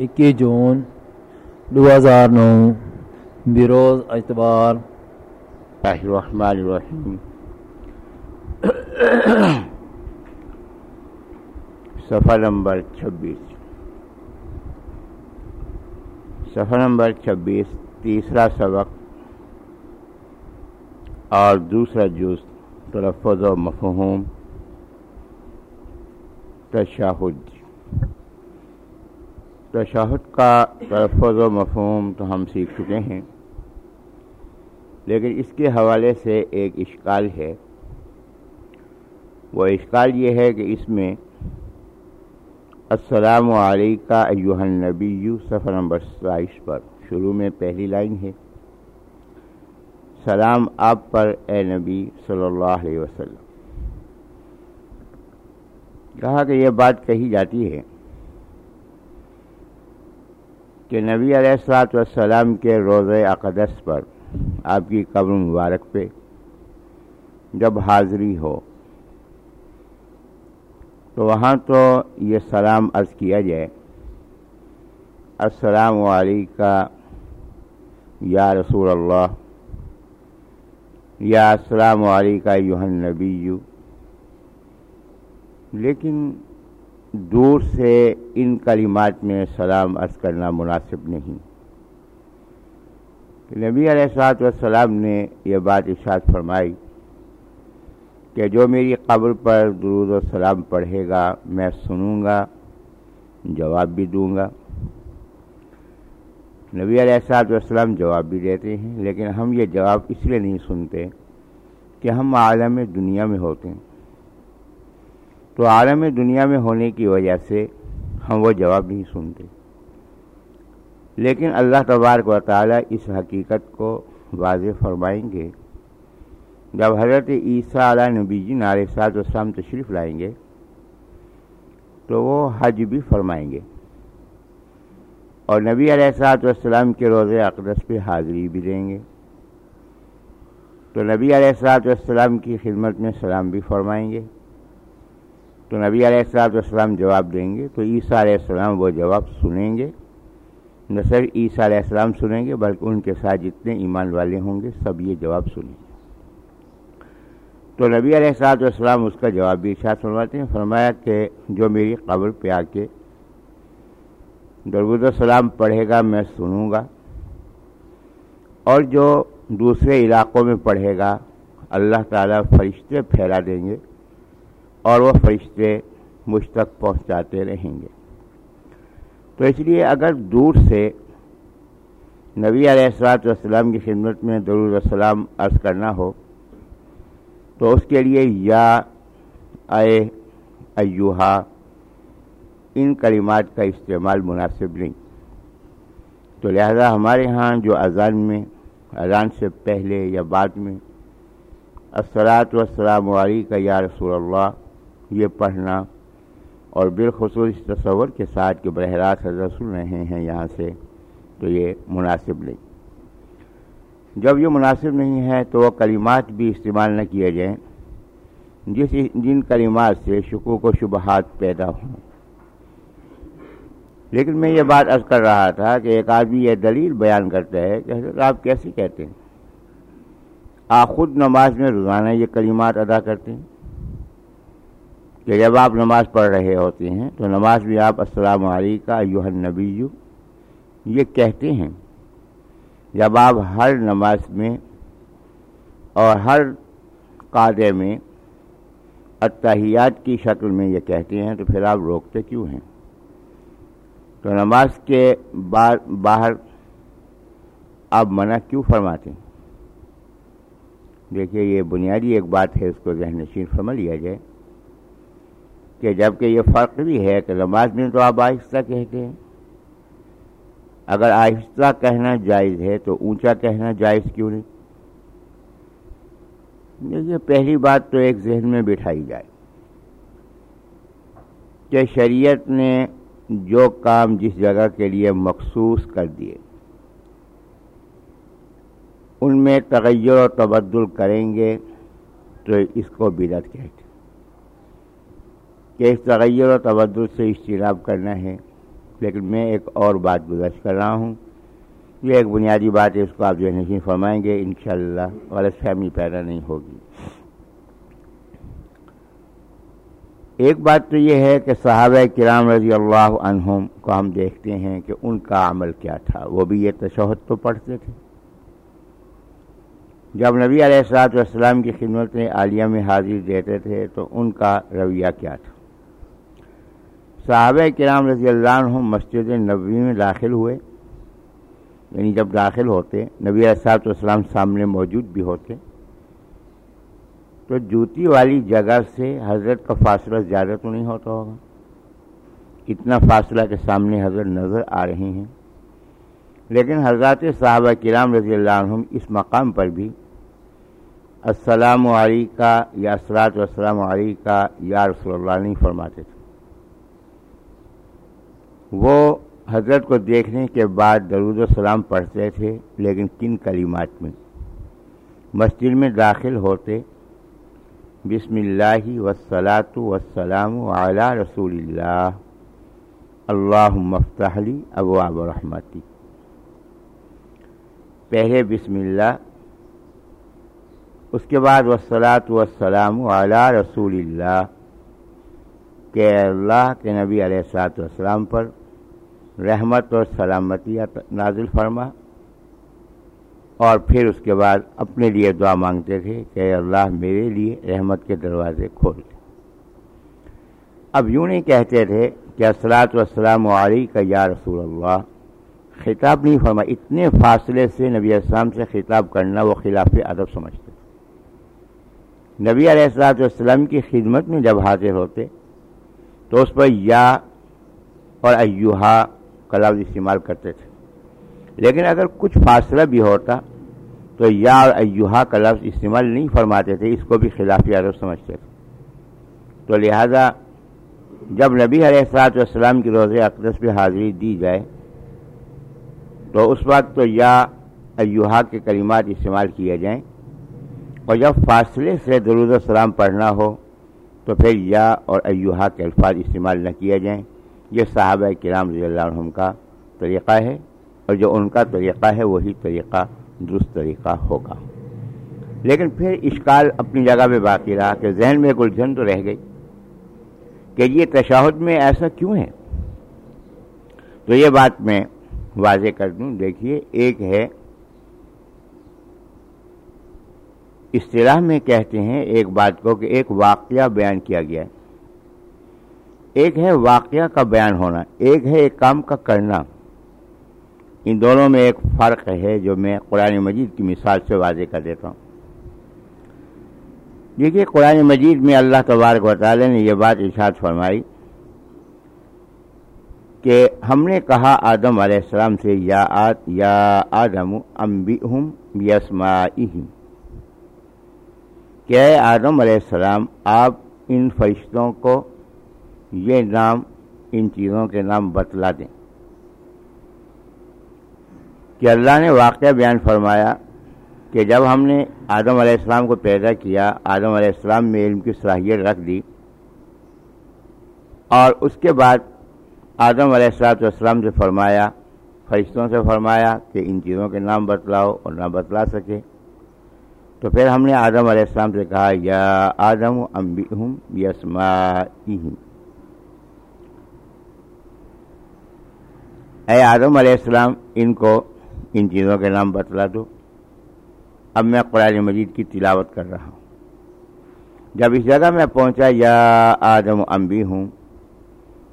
اکیس جون دو ہزار نو، بروز اتوار الرحمن الرحیم۔ صفحہ نمبر چھبیس۔ صفحہ نمبر چھبیس، تیسرا سبق اور دوسرا جز، تلفظ و مفہوم تشاہد۔ تشاہد کا تلفظ و مفہوم تو ہم سیکھ چکے ہیں۔ لیکن اس کے حوالے سے ایک اشکال ہے۔ وہ اشکال یہ ہے کہ اس میں السلام علیکہ ایوہ النبی صفحہ نمبر ستائیس پر شروع میں پہلی لائن ہے۔ سلام آپ پر اے نبی صلی اللہ علیہ وسلم۔ کہا کہ یہ بات کہی جاتی ہے۔ کہ نبی علیہ السلاۃ والسلام کے روز اقدس پر آپ کی قبر مبارک پہ جب حاضری ہو، تو وہاں تو یہ سلام عرض کیا جائے۔ السلام علیکہ یا رسول اللہ، یا السلام علیکہ یوہن نبی لیکن دور سے ان کلمات میں سلام عرض کرنا مناسب نہیں۔ نبی علیہ السلاط والسلام نے یہ بات ارشاد فرمائی کہ جو میری قبر پر درود و سلام پڑھے گا، میں سنوں گا، جواب بھی دوں گا۔ نبی علیہ السلاط والسلام جواب بھی دیتے ہیں، لیکن ہم یہ جواب اس لیے نہیں سنتے کہ ہم عالم دنیا میں ہوتے ہیں۔ تو عالم دنیا میں ہونے کی وجہ سے ہم وہ جواب نہیں سنتے۔ لیکن اللہ تبارک و تعالیٰ اس حقیقت کو واضح فرمائیں گے۔ جب حضرت عیسیٰ علیہ نبی جی نار سات وسلام تشریف لائیں گے، تو وہ حج بھی فرمائیں گے۔ اور نبی علیہ السلاط والسلام کے روز اقدس پہ حاضری بھی دیں گے۔ تو نبی علیہ السلاط والسلام کی خدمت میں سلام بھی فرمائیں گے۔ تو نبی علیہ السلاط والسلام جواب دیں گے تو عیسیٰ علیہ السلام وہ جواب سنیں گے۔ نہ صرف عیسیٰ علیہ السلام سنیں گے بلکہ ان کے ساتھ جتنے ایمان والے ہوں گے سب یہ جواب سنیں گے۔ تو نبی علیہ السلاط والسلام اس کا جواب بھی ارشاد فرماتے ہیں، فرمایا کہ جو میری قبر پہ آ کے درود السلام پڑھے گا، میں سنوں گا۔ اور جو دوسرے علاقوں میں پڑھے گا، اللہ تعالیٰ فرشتے پھیلا دیں گے۔ اور وہ فرشتے مجھ تک پہنچاتے رہیں گے۔ تو اس لیے اگر دور سے نبی علیہ السلاط والسلام کی خدمت میں درود السلام عرض کرنا ہو، تو اس کے لیے یا اے ایوہا، ان کلمات کا استعمال مناسب نہیں۔ تو لہذا ہمارے ہاں جو اذان میں، اذان سے پہلے یا بعد میں السلاۃ والسلام علیکہ یا رسول اللہ یہ پڑھنا اور بالخصوص تصور کے ساتھ کہ براہ راست حضرت سن رہے ہیں یہاں سے تو یہ مناسب نہیں۔ جب یہ مناسب نہیں ہے تو وہ کلمات بھی استعمال نہ کیے جائیں، جس جن کلمات سے شکوک و شبہات پیدا ہوں۔ لیکن میں یہ بات عرض کر رہا تھا کہ ایک آدمی یہ دلیل بیان کرتا ہے کہ حضرت آپ کیسے کہتے ہیں؟ آپ خود نماز میں روزانہ یہ کلمات ادا کرتے ہیں؟ کہ جب آپ نماز پڑھ رہے ہوتے ہیں تو نماز میں آپ السلام علیکہ یوہ نبی یہ کہتے ہیں، جب آپ ہر نماز میں اور ہر قادے میں اتحیات کی شکل میں یہ کہتے ہیں، تو پھر آپ روکتے کیوں ہیں؟ تو نماز کے باہر آپ منع کیوں فرماتے؟ ہیں دیکھیے، یہ بنیادی ایک بات ہے، اس کو ذہن نشین فرما لیا جائے۔ کہ جبکہ یہ فرق بھی ہے کہ نماز میں تو آپ آہستہ کہتے ہیں۔ اگر آہستہ کہنا جائز ہے تو اونچا کہنا جائز کیوں نہیں؟ دیکھیے پہلی بات تو ایک ذہن میں بٹھائی جائے کہ شریعت نے جو کام جس جگہ کے لیے مخصوص کر دیے، ان میں تغیر و تبدل کریں گے تو اس کو بدت کہتے کہ اس تغیر و تبدل سے اجتناب کرنا ہے۔ لیکن میں ایک اور بات گزارش کر رہا ہوں۔ یہ ایک بنیادی بات ہے، اس کو آپ جو نشین فرمائیں گے، انشاءاللہ غلط فہمی پیدا نہیں ہوگی۔ ایک بات تو یہ ہے کہ صحابہ کرام رضی اللہ عنہم کو ہم دیکھتے ہیں کہ ان کا عمل کیا تھا۔ وہ بھی یہ تشہد تو پڑھتے تھے۔ جب نبی علیہ السلاط والسلام کی خدمت میں عالیہ میں حاضر دیتے تھے تو ان کا رویہ کیا تھا؟ صحابہ کرام رضی اللہ عنہ مسجد نبوی میں داخل ہوئے۔ یعنی جب داخل ہوتے، نبی علیہ السلاط والسلام سامنے موجود بھی ہوتے۔ تو جوتی والی جگہ سے حضرت کا فاصلہ زیادہ تو نہیں ہوتا ہوگا۔ اتنا فاصلہ کے سامنے حضرت نظر آ رہے ہیں۔ لیکن حضرات صحابہ کرام رضی اللہ عنہم اس مقام پر بھی السلام علیکہ یا اسرات والسلام علیکہ یا رسول اللہ نہیں فرماتے تھے۔ وہ حضرت کو دیکھنے کے بعد درود السلام پڑھتے تھے، لیکن کن کلمات میں۔ مسجد میں داخل ہوتے، بسم اللہ وسلاۃ وسلام علی رسول اللہ اللہ مفتحلی ابواب رحمتی۔ پہلے بسم اللہ، اس کے بعد وسلاۃ وسلام علی رسول اللہ، کہ اللہ کے نبی علیہ السلاۃ والسلام پر رحمت اور سلامتی نازل فرما۔ اور پھر اس کے بعد اپنے لیے دعا مانگتے تھے کہ اللہ میرے لیے رحمت کے دروازے کھول دے۔ اب یوں نہیں کہتے تھے کہ اسلاط والسلام علی کا یا رسول اللہ۔ خطاب نہیں فرما اتنے فاصلے سے نبی السلام سے خطاب کرنا وہ خلاف ادب سمجھتے نبی علیہ السلاط والسلام کی خدمت میں جب حاضر ہوتے تو اس پر یا اور ایوہا کا لفظ استعمال کرتے تھے۔ لیکن اگر کچھ فاصلہ بھی ہوتا تو یا اور ایوہا کا لفظ استعمال نہیں فرماتے تھے، اس کو بھی خلافی عرب سمجھتے تھے۔ تو لہذا جب نبی علیہ السلاط والسلام کی روز اقدس پہ حاضری دی جائے تو اس وقت تو یا ایوہا کے کلمات استعمال کیے جائیں۔ اور جب فاصلے سے درود السلام پڑھنا ہو تو پھر یا اور ایوہا کے الفاظ استعمال نہ کیے جائیں۔ یہ صحابہ کرام رضی اللہ عنہم کا طریقہ ہے اور جو ان کا طریقہ ہے وہی طریقہ درست طریقہ ہوگا۔ لیکن پھر اشکال اپنی جگہ پہ باقی رہا کہ ذہن میں الجھن تو رہ گئی کہ یہ تشاہد میں ایسا کیوں ہے؟ تو یہ بات میں واضح کر دوں۔ دیکھیے، ایک ہے، اصطلاح میں کہتے ہیں ایک بات کو کہ ایک واقعہ بیان کیا گیا ہے۔ ایک ہے واقعہ کا بیان ہونا، ایک ہے ایک کام کا کرنا۔ ان دونوں میں ایک فرق ہے جو میں قرآن مجید کی مثال سے واضح کر دیتا ہوں۔ دیکھیے، قرآن مجید میں اللہ تبارک و تعالی نے یہ بات ارشاد فرمائی کہ ہم نے کہا آدم علیہ السلام سے، یا آد، یا آدم امبیم یسماہم کہ اے آدم علیہ السلام، آپ ان فرشتوں کو یہ نام ان چیزوں کے نام بتلا دیں۔ کہ اللہ نے واقعہ بیان فرمایا کہ جب ہم نے آدم علیہ السلام کو پیدا کیا، آدم علیہ السلام میں علم کی صلاحیت رکھ دی اور اس کے بعد آدم علیہ السلام والسلام سے فرمایا، فرشتوں سے فرمایا کہ ان چیزوں کے نام بتلاؤ اور نہ بتلا سکے۔ تو پھر ہم نے آدم علیہ السلام سے کہا، یا آدم امبیم یسما اے آدم علیہ السلام، ان کو، ان چیزوں کے نام بتلا دو۔ اب میں قرآن مجید کی تلاوت کر رہا ہوں۔ جب اس جگہ میں پہنچا، یا آدم امبی ہوں،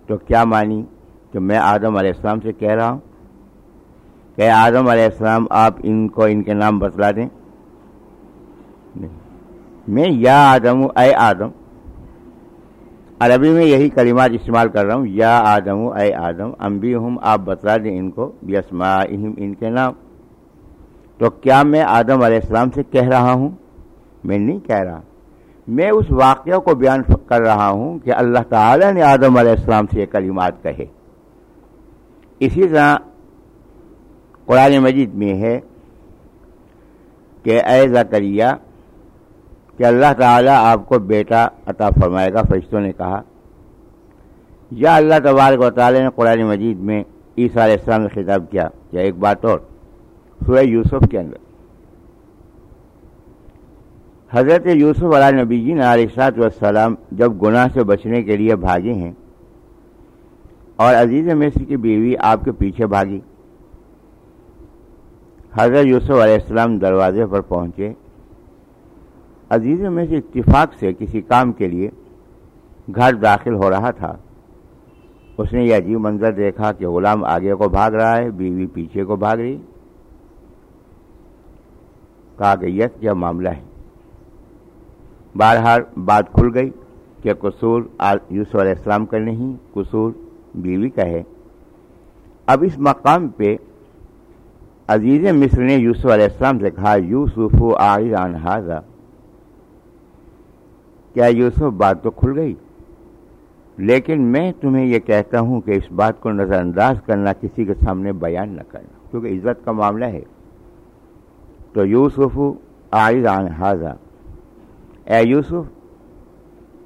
تو کیا مانی کہ میں آدم علیہ السلام سے کہہ رہا ہوں؟ کہ آدم علیہ السلام، آپ ان کو، ان کے نام بتلا دیں۔ میں یا آدم اے آدم۔ عربی میں یہی کلمات استعمال کر رہا ہوں، یا آدم، اے آدم امبی ہوں آپ بتلا دیں ان کو یسما ان کے نام۔ تو کیا میں آدم علیہ السلام سے کہہ رہا ہوں؟ میں نہیں کہہ رہا۔ میں اس واقعہ کو بیان کر رہا ہوں کہ اللہ تعالی نے آدم علیہ السلام سے یہ کلمات کہے۔ اسی طرح قرآن مجید میں ہے کہ اے زکریہ کہ اللہ تعالیٰ آپ کو بیٹا عطا فرمائے گا، فرشتوں نے کہا۔ یا اللہ تبارک و تعالی نے قرآن مجید میں عیسیٰ علیہ السلام نے خطاب کیا۔ یا ایک بات اور، سورہ یوسف کے اندر۔ حضرت یوسف علیہ نبی جی علیہ والسلام جب گناہ سے بچنے کے لیے بھاگے ہیں اور عزیز مصر کی بیوی آپ کے پیچھے بھاگی، حضرت یوسف علیہ السلام دروازے پر پہنچے۔ عزیز میں سے اتفاق سے کسی کام کے لیے گھر داخل ہو رہا تھا۔ اس نے یہ عجیب منظر دیکھا کہ غلام آگے کو بھاگ رہا ہے، بیوی پیچھے کو بھاگ رہی۔ کہا کہ یس کیا معاملہ ہے۔ بارہار بات کھل گئی کہ قصور یوسف علیہ السلام کا نہیں، قصور بیوی کا ہے۔ اب اس مقام پہ عزیز مصر نے یوسف علیہ السلام سے کہا، یوسف آئران حاضہ کیا یوسف بات تو کھل گئی؟ لیکن میں تمہیں یہ کہتا ہوں کہ اس بات کو نظر انداز کرنا کسی کے سامنے بیان نہ کرنا، کیونکہ عزت کا معاملہ ہے۔ تو یوسف آئران حاضہ اے یوسف،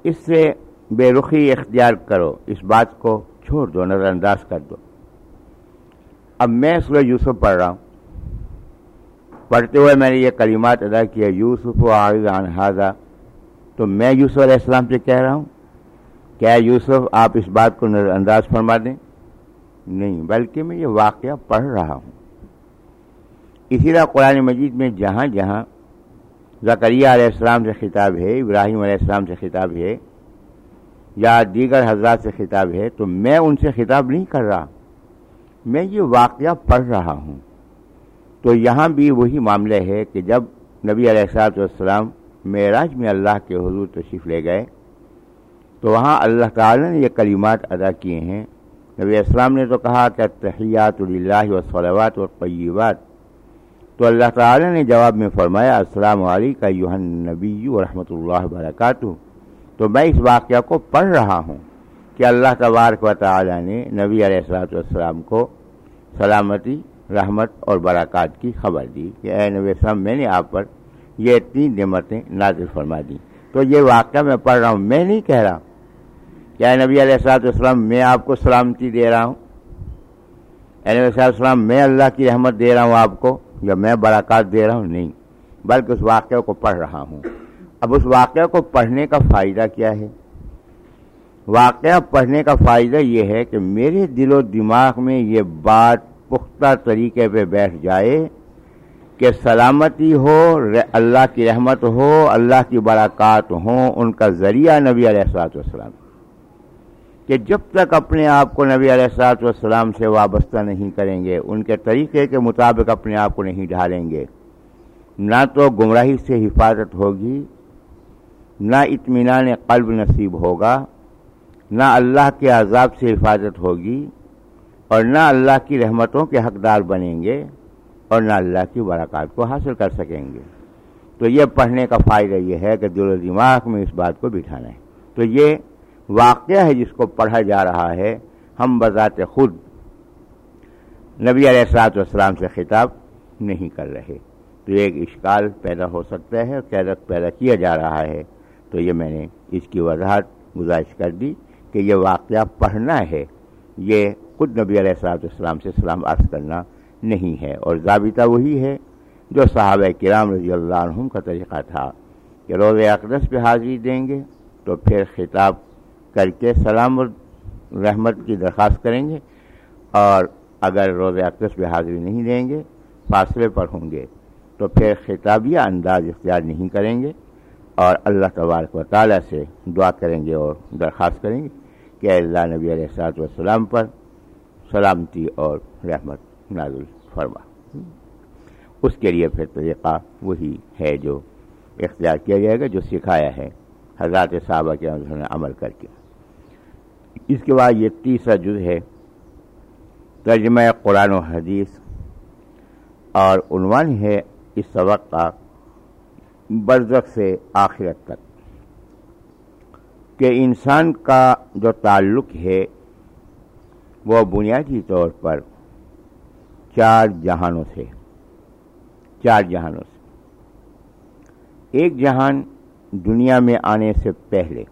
اس سے بے رخی اختیار کرو، اس بات کو چھوڑ دو، نظر انداز کر دو۔ اب میں سورہ یوسف پڑھ رہا ہوں۔ پڑھتے ہوئے میں نے یہ کلمات ادا کیا یوسف و عن حاضہ تو میں یوسف علیہ السلام سے کہہ رہا ہوں، کیا یوسف آپ اس بات کو نظر انداز فرما دیں؟ نہیں، بلکہ میں یہ واقعہ پڑھ رہا ہوں۔ اسی طرح قرآن مجید میں جہاں جہاں زکریہ علیہ السلام سے خطاب ہے، ابراہیم علیہ السلام سے خطاب ہے، یا دیگر حضرات سے خطاب ہے، تو میں ان سے خطاب نہیں کر رہا۔ میں یہ واقعہ پڑھ رہا ہوں۔ تو یہاں بھی وہی معاملہ ہے کہ جب نبی علیہ السلاط والسلام معراج میں اللہ کے حضور تشریف لے گئے تو وہاں اللہ تعالی نے یہ کلمات ادا کیے ہیں۔ نبی السلام نے تو کہا کہ تحیات اللہ و صلوات و قیبات تو اللہ تعالی نے جواب میں فرمایا، السلام علیکم یوہن نبی و رحمۃ اللہ وبرکاتہ۔ تو میں اس واقعہ کو پڑھ رہا ہوں کہ اللہ تبارک و تعالی نے نبی علیہ السلاط والسلام کو سلامتی، رحمت اور برکات کی خبر دی۔ کہ اے نبی السلام، میں نے آپ پر یہ تین نعمتیں نازل فرما دی تو یہ واقعہ میں پڑھ رہا ہوں۔ میں نہیں کہہ رہا کہ اے نبی علیہ السلاط السلام میں آپ کو سلامتی دے رہا ہوں۔ اے نبی صاحب السلام میں اللہ کی رحمت دے رہا ہوں آپ کو، یا میں برکات دے رہا ہوں؟ نہیں، بلکہ اس واقعہ کو پڑھ رہا ہوں۔ اب اس واقعہ کو پڑھنے کا فائدہ کیا ہے؟ واقعہ پڑھنے کا فائدہ یہ ہے کہ میرے دل و دماغ میں یہ بات پختہ طریقے پہ بیٹھ جائے کہ سلامتی ہو اللہ کی رحمت ہو، اللہ کی برکات ہوں ان کا ذریعہ نبی علیہ السلاط والسلام۔ کہ جب تک اپنے آپ کو نبی علیہ السلاط والسلام سے وابستہ نہیں کریں گے، ان کے طریقے کے مطابق اپنے آپ کو نہیں ڈھالیں گے، نہ تو گمراہی سے حفاظت ہوگی، نہ اطمینان قلب نصیب ہوگا، نہ اللہ کے عذاب سے حفاظت ہوگی، اور نہ اللہ کی رحمتوں کے حقدار بنیں گے۔ اور نہ اللہ کی برکات کو حاصل کر سکیں گے۔ تو یہ پڑھنے کا فائدہ یہ ہے کہ دل و دماغ میں اس بات کو بٹھانا ہے تو یہ واقعہ ہے جس کو پڑھا جا رہا ہے۔ ہم بذات خود نبی علیہ السلاط والسلام سے خطاب نہیں کر رہے۔ تو ایک اشکال پیدا ہو سکتا ہے اور پیدا کیا جا رہا ہے۔ تو یہ میں نے اس کی وضاحت گزارش کر دی کہ یہ واقعہ پڑھنا ہے۔ یہ خود نبی علیہ السلاۃ السلام سے سلام عرض کرنا نہیں ہے اور ضابطہ وہی ہے جو صحابہ کرام رضی اللہ عنہم کا طریقہ تھا کہ روز اقدس پہ حاضری دیں گے تو پھر خطاب کر کے سلام رحمت کی درخواست کریں گے اور اگر روز اقدس پہ حاضری نہیں دیں گے، فاصلے پر ہوں گے، تو پھر خطابیہ انداز اختیار نہیں کریں گے اور اللہ تبارک و تعالیٰ سے دعا کریں گے اور درخواست کریں گے کہ اللہ نبی علیہ السلاط والسلام پر سلامتی اور رحمت نازل فرما۔ اس کے لیے پھر طریقہ وہی ہے جو اختیار کیا جائے گا، جو سکھایا ہے حضرات صحابہ کے انہوں نے عمل کر کے۔ اس کے بعد یہ تیسرا جز ہے ترجمہ قرآن و حدیث، اور عنوان ہے اس سبق کا برزخ سے آخرت تک۔ کہ انسان کا جو تعلق ہے وہ بنیادی طور پر چار جہانوں سے۔ چار جہانوں سے۔ ایک جہان دنیا میں آنے سے پہلے،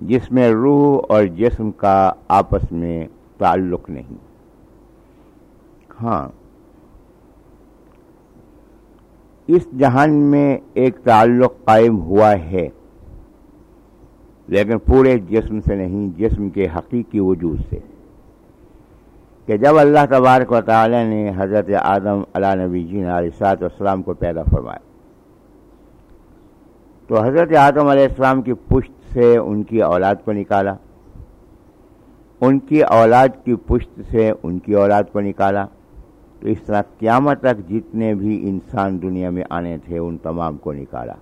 جس میں روح اور جسم کا آپس میں تعلق نہیں۔ ہاں اس جہان میں ایک تعلق قائم ہوا ہے، لیکن پورے جسم سے نہیں، جسم کے حقیقی وجود سے۔ کہ جب اللہ تبارک و تعالی نے حضرت آدم علیہ نبی جین علیہ السلام کو پیدا فرمایا تو حضرت آدم علیہ السلام کی پشت سے ان کی اولاد کو نکالا ان کی اولاد کی پشت سے ان کی اولاد کو نکالا تو اس طرح قیامت تک جتنے بھی انسان دنیا میں آنے تھے ان تمام کو نکالا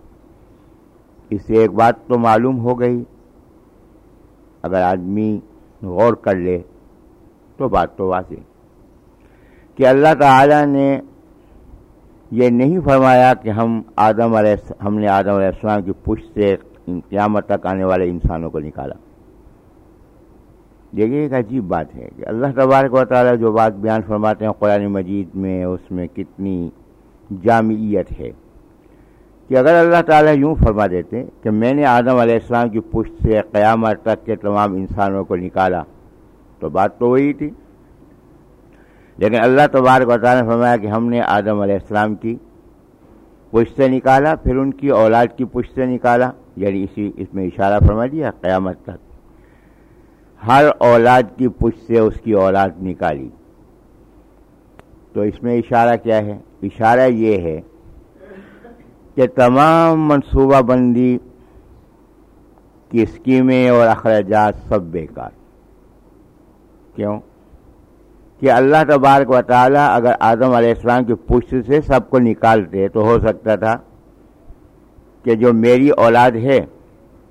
اس سے ایک بات تو معلوم ہو گئی اگر آدمی غور کر لے تو بات تو واضح کہ اللہ تعالی نے یہ نہیں فرمایا کہ ہم آدم علیہ ہم نے آدم علیہ السلام کی پشت سے قیامت تک آنے والے انسانوں کو نکالا۔ دیکھیے ایک عجیب بات ہے کہ اللہ تبارک و تعالیٰ جو بات بیان فرماتے ہیں قرآن مجید میں، اس میں کتنی جامعیت ہے کہ اگر اللہ تعالیٰ یوں فرما دیتے کہ میں نے آدم علیہ السلام کی پشت سے قیامت تک کے تمام انسانوں کو نکالا تو بات تو وہی تھی۔ لیکن اللہ تبارک و تعالیٰ نے فرمایا کہ ہم نے آدم علیہ السلام کی پشت سے نکالا، پھر ان کی اولاد کی پشت سے نکالا۔ یعنی اسی اس میں اشارہ فرما دیا، قیامت تک۔ ہر اولاد کی پشت سے اس کی اولاد نکالی۔ تو اس میں اشارہ کیا ہے؟ اشارہ یہ ہے کہ تمام منصوبہ بندی کی اسکیمیں اور اخراجات سب بیکار۔ کیوں؟ کہ اللہ تبارک و تعالی اگر آدم علیہ السلام کی پشت سے سب کو نکالتے تو ہو سکتا تھا کہ جو میری اولاد ہے،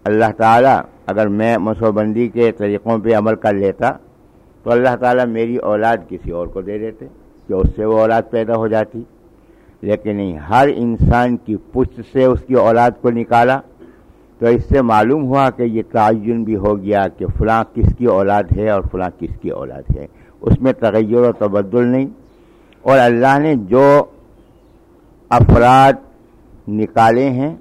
اللہ تعالی اگر میں منصوبہ بندی کے طریقوں پہ عمل کر لیتا تو اللہ تعالیٰ میری اولاد کسی اور کو دے دیتے کہ اس سے وہ اولاد پیدا ہو جاتی۔ لیکن نہیں ہر انسان کی پشت سے اس کی اولاد کو نکالا تو اس سے معلوم ہوا کہ یہ تعین بھی ہو گیا کہ فلاں کس کی اولاد ہے اور فلاں کس کی اولاد ہے۔ اس میں تغیر و تبدل نہیں۔ اور اللہ نے جو افراد نکالے ہیں،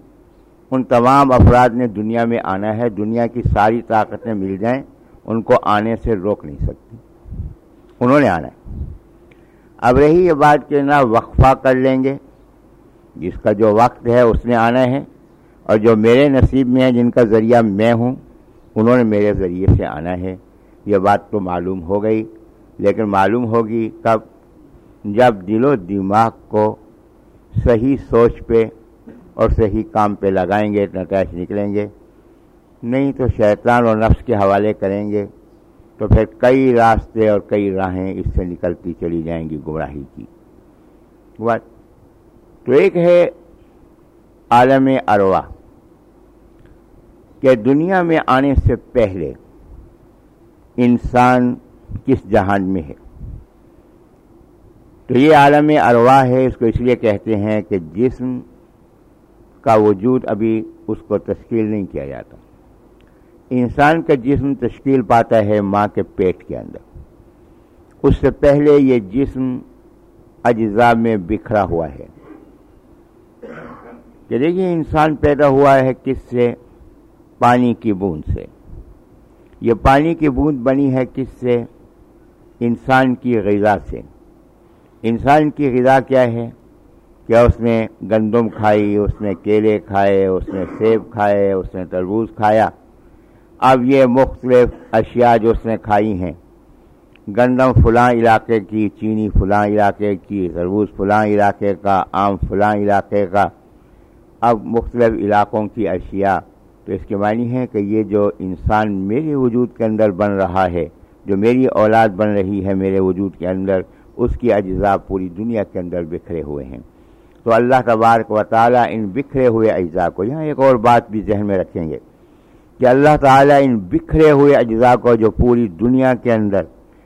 ان تمام افراد نے دنیا میں آنا ہے۔ دنیا کی ساری طاقتیں مل جائیں، ان کو آنے سے روک نہیں سکتی۔ انہوں نے آنا ہے۔ اب رہی یہ بات کہ نہ وقفہ کر لیں گے۔ جس کا جو وقت ہے، اس نے آنا ہے۔ اور جو میرے نصیب میں ہے جن کا ذریعہ میں ہوں، انہوں نے میرے ذریعے سے آنا ہے۔ یہ بات تو معلوم ہو گئی، لیکن معلوم ہوگی کب؟ جب دل و دماغ کو صحیح سوچ پہ اور صحیح کام پہ لگائیں گے، نتائج نکلیں گے۔ نہیں تو شیطان اور نفس کے حوالے کریں گے، تو پھر کئی راستے اور کئی راہیں اس سے نکلتی چلی جائیں گی گمراہی کی۔ بات تو ایک ہے عالم اروا کہ دنیا میں آنے سے پہلے انسان کس جہان میں ہے؟ تو یہ عالم اروا ہے، اس کو اس لیے کہتے ہیں کہ جسم کا وجود ابھی اس کو تشکیل نہیں کیا جاتا۔ انسان کا جسم تشکیل پاتا ہے ماں کے پیٹ کے اندر۔ اس سے پہلے یہ جسم اجزاء میں بکھرا ہوا ہے۔ کہ دیکھیے انسان پیدا ہوا ہے کس سے؟ پانی کی بوند سے۔ یہ پانی کی بوند بنی ہے کس سے؟ انسان کی غذا سے۔ انسان کی غذا کیا ہے؟ کیا اس نے گندم کھائی، اس نے کیلے کھائے، اس نے سیب کھائے، اس نے تربوز کھایا۔ اب یہ مختلف اشیاء جو اس نے کھائی ہیں۔ گندم فلاں علاقے کی، چینی فلاں علاقے کی، تربوز فلاں علاقے کا، آم فلاں علاقے کا۔ اب مختلف علاقوں کی اشیاء تو اس کے معنی ہے کہ یہ جو انسان میرے وجود کے اندر بن رہا ہے، جو میری اولاد بن رہی ہے میرے وجود کے اندر، اس کی اجزاء پوری دنیا کے اندر بکھرے ہوئے ہیں۔ تو اللہ تبارک و تعالیٰ ان بکھرے ہوئے اجزاء کو، یہاں ایک اور بات بھی ذہن میں رکھیں گے کہ اللہ تعالیٰ ان بکھرے ہوئے اجزاء کو جو پوری دنیا کے اندر،